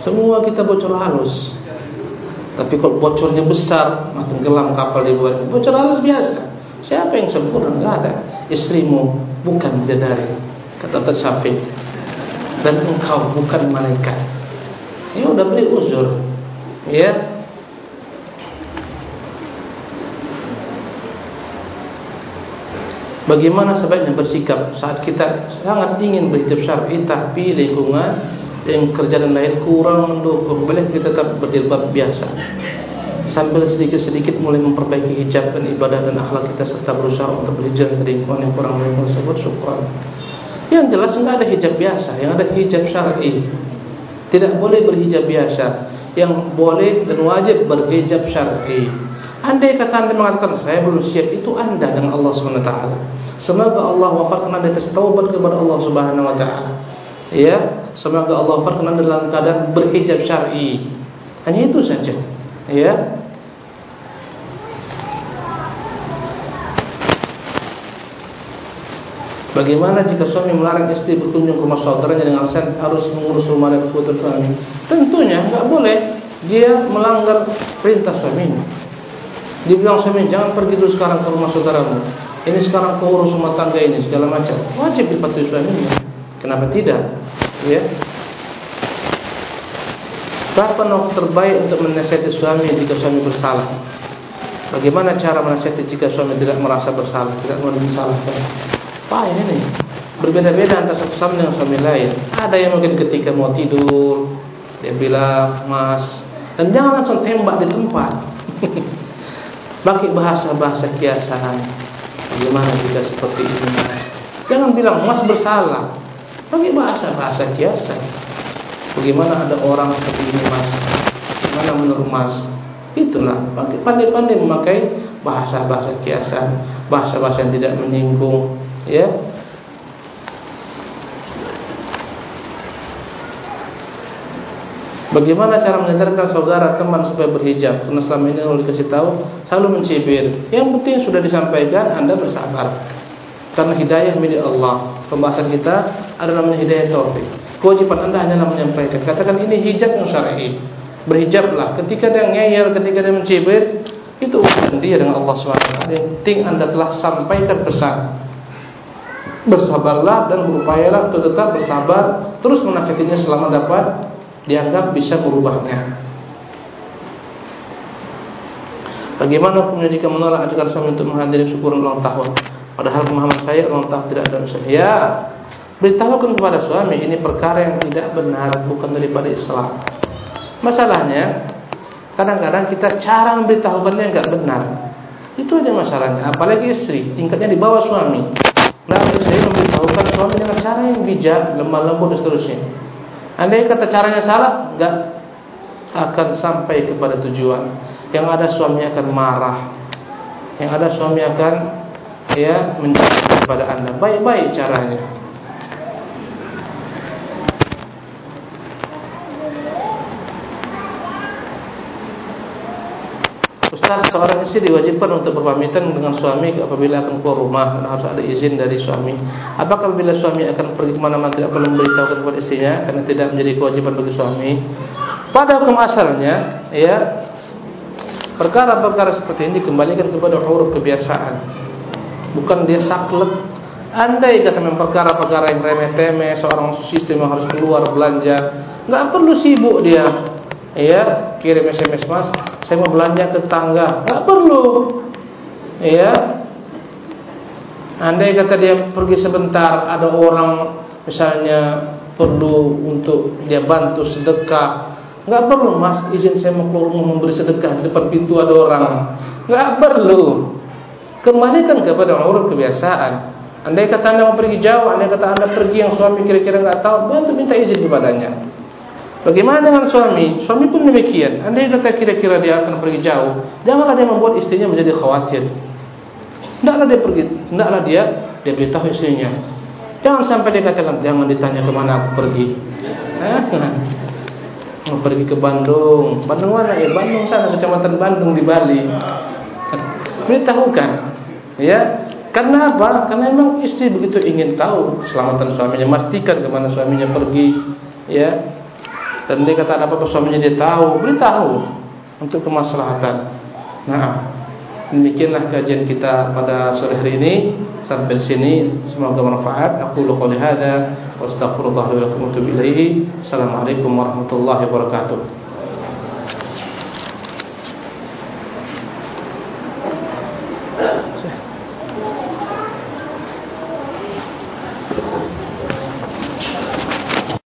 semua kita bocor halus. Tapi kalau bocornya besar, tenggelam kapal di luar. Bocor halus biasa. Siapa yang sempurna? Tidak ada. Istrimu bukan bidadari. Kata tersafi. Dan engkau bukan malaikat. Ya sudah beri uzur. Ya. Bagaimana sebaiknya bersikap saat kita sangat ingin berhijab syar'i tapi lingkungan yang kerja dan lain kurang mendukung boleh kita tetap berjilbab biasa. Sambil sedikit-sedikit mulai memperbaiki hijab dan ibadah dan akhlak kita serta berusaha untuk berhijab dari lingkungan yang kurang mendukung tersebut syukur yang jelas enggak ada hijab biasa yang ada hijab syar'i. Tidak boleh berhijab biasa. Yang boleh dan wajib berhijab syar'i. Andai kata anda mengatakan saya belum siap itu anda dengan Allah SWT semoga Allah wafatkan anda taubat kepada Allah SWT ya semoga Allah berkenan dalam keadaan berhijab syar'i hanya itu saja ya Bagaimana jika suami melarang istri berkunjung ke rumah saudaranya dengan alasan harus mengurus rumah dan kebutuhan suami? Tentunya enggak boleh. Dia melanggar perintah suaminya. Dia bilang suami jangan pergi dulu sekarang ke rumah saudaramu. Ini sekarang kau urus rumah tangga ini segala macam. Wajib dipatuhi suaminya. Kenapa tidak? Ya. Kapan waktu terbaik untuk menasihati suami jika suami bersalah? Bagaimana cara menasihati jika suami tidak merasa bersalah, tidak mau disalahkan? Apa ini? Berbeda-beda antara satu suami dengan suami lain. Ada yang mungkin ketika mau tidur dia bilang, "Mas," dan jangan langsung tembak di tempat. *laughs* Pakai bahasa-bahasa kiasan. Bagaimana jika seperti ini? Jangan bilang, "Mas bersalah." Pakai bahasa-bahasa biasa. Bagaimana ada orang seperti ini mas? Bagaimana menurut mas? Itulah, pandai-pandai memakai bahasa-bahasa kiasan, bahasa-bahasa yang tidak menyinggung, ya. Bagaimana cara menyadarkan saudara teman supaya berhijab? Karena selama ini kalau dikasih tahu selalu mencibir. Yang penting sudah disampaikan, anda bersabar. Karena hidayah milik Allah. Pembahasan kita ada namanya hidayah taufik. Kewajiban anda hanyalah menyampaikan. Katakan ini hijab yang syar'i. Berhijablah. Ketika dia ngeyel, ketika dia mencibir, Itu urusan dia dengan Allah SWT penting anda telah sampaikan pesan Bersabarlah dan berupayalah untuk tetap bersabar Terus menasihatinya selama dapat Dianggap bisa merubahnya Bagaimana hukumnya jika menolak ajakan suami untuk menghadiri syukuran ulang tahun Padahal pemahaman saya tahun tidak ada usaha Ya Beritahukan kepada suami Ini perkara yang tidak benar Bukan daripada Islam Masalahnya Kadang-kadang kita cara memberitahukannya enggak benar. Itu aja masalahnya. Apalagi istri, tingkatnya di bawah suami. Nah, istri memberitahukan suami dengan cara yang bijak, lemah lembut dan seterusnya. Andai kata caranya salah, enggak akan sampai kepada tujuan. Yang ada suami akan marah. Yang ada suami akan ya menjadi kepada anda. Baik-baik caranya. Ustaz, seorang istri diwajibkan untuk berpamitan dengan suami apabila akan keluar rumah dan harus ada izin dari suami. Apakah apabila suami akan pergi ke mana-mana tidak perlu memberitahu kepada istrinya karena tidak menjadi kewajiban bagi suami? Pada hukum asalnya, ya perkara-perkara seperti ini dikembalikan kepada huruf kebiasaan. Bukan dia saklek. Andai kata memang perkara-perkara yang remeh-temeh, seorang sistem yang harus keluar belanja, enggak perlu sibuk dia. Ya, kirim SMS mas, saya mau belanja ke tangga, nggak perlu, ya. Andai kata dia pergi sebentar, ada orang misalnya perlu untuk dia bantu sedekah, nggak perlu mas, izin saya mau keluar mau memberi sedekah di depan pintu ada orang, nggak perlu. Kembalikan kepada orang kebiasaan. Andai kata anda mau pergi jauh, andai kata anda pergi yang suami kira-kira nggak tahu, bantu minta izin kepadanya. Bagaimana dengan suami? Suami pun demikian. Andai kata kira-kira dia akan pergi jauh, janganlah dia membuat istrinya menjadi khawatir. Tidaklah dia pergi, tidaklah dia dia beritahu istrinya. Jangan sampai dia katakan jangan ditanya ke mana aku pergi. Eh? *laughs* Mau pergi ke Bandung. Bandung mana ya? Bandung sana kecamatan Bandung di Bali. Beritahukan. Ya. Karena apa? Karena memang istri begitu ingin tahu keselamatan suaminya, memastikan ke mana suaminya pergi, ya. Dan dia kata apa-apa suaminya dia tahu Beritahu Untuk kemaslahatan Nah Demikianlah kajian kita pada sore hari ini Sampai sini Semoga bermanfaat Aku lupa lihada Wa astagfirullahaladzim Assalamualaikum warahmatullahi wabarakatuh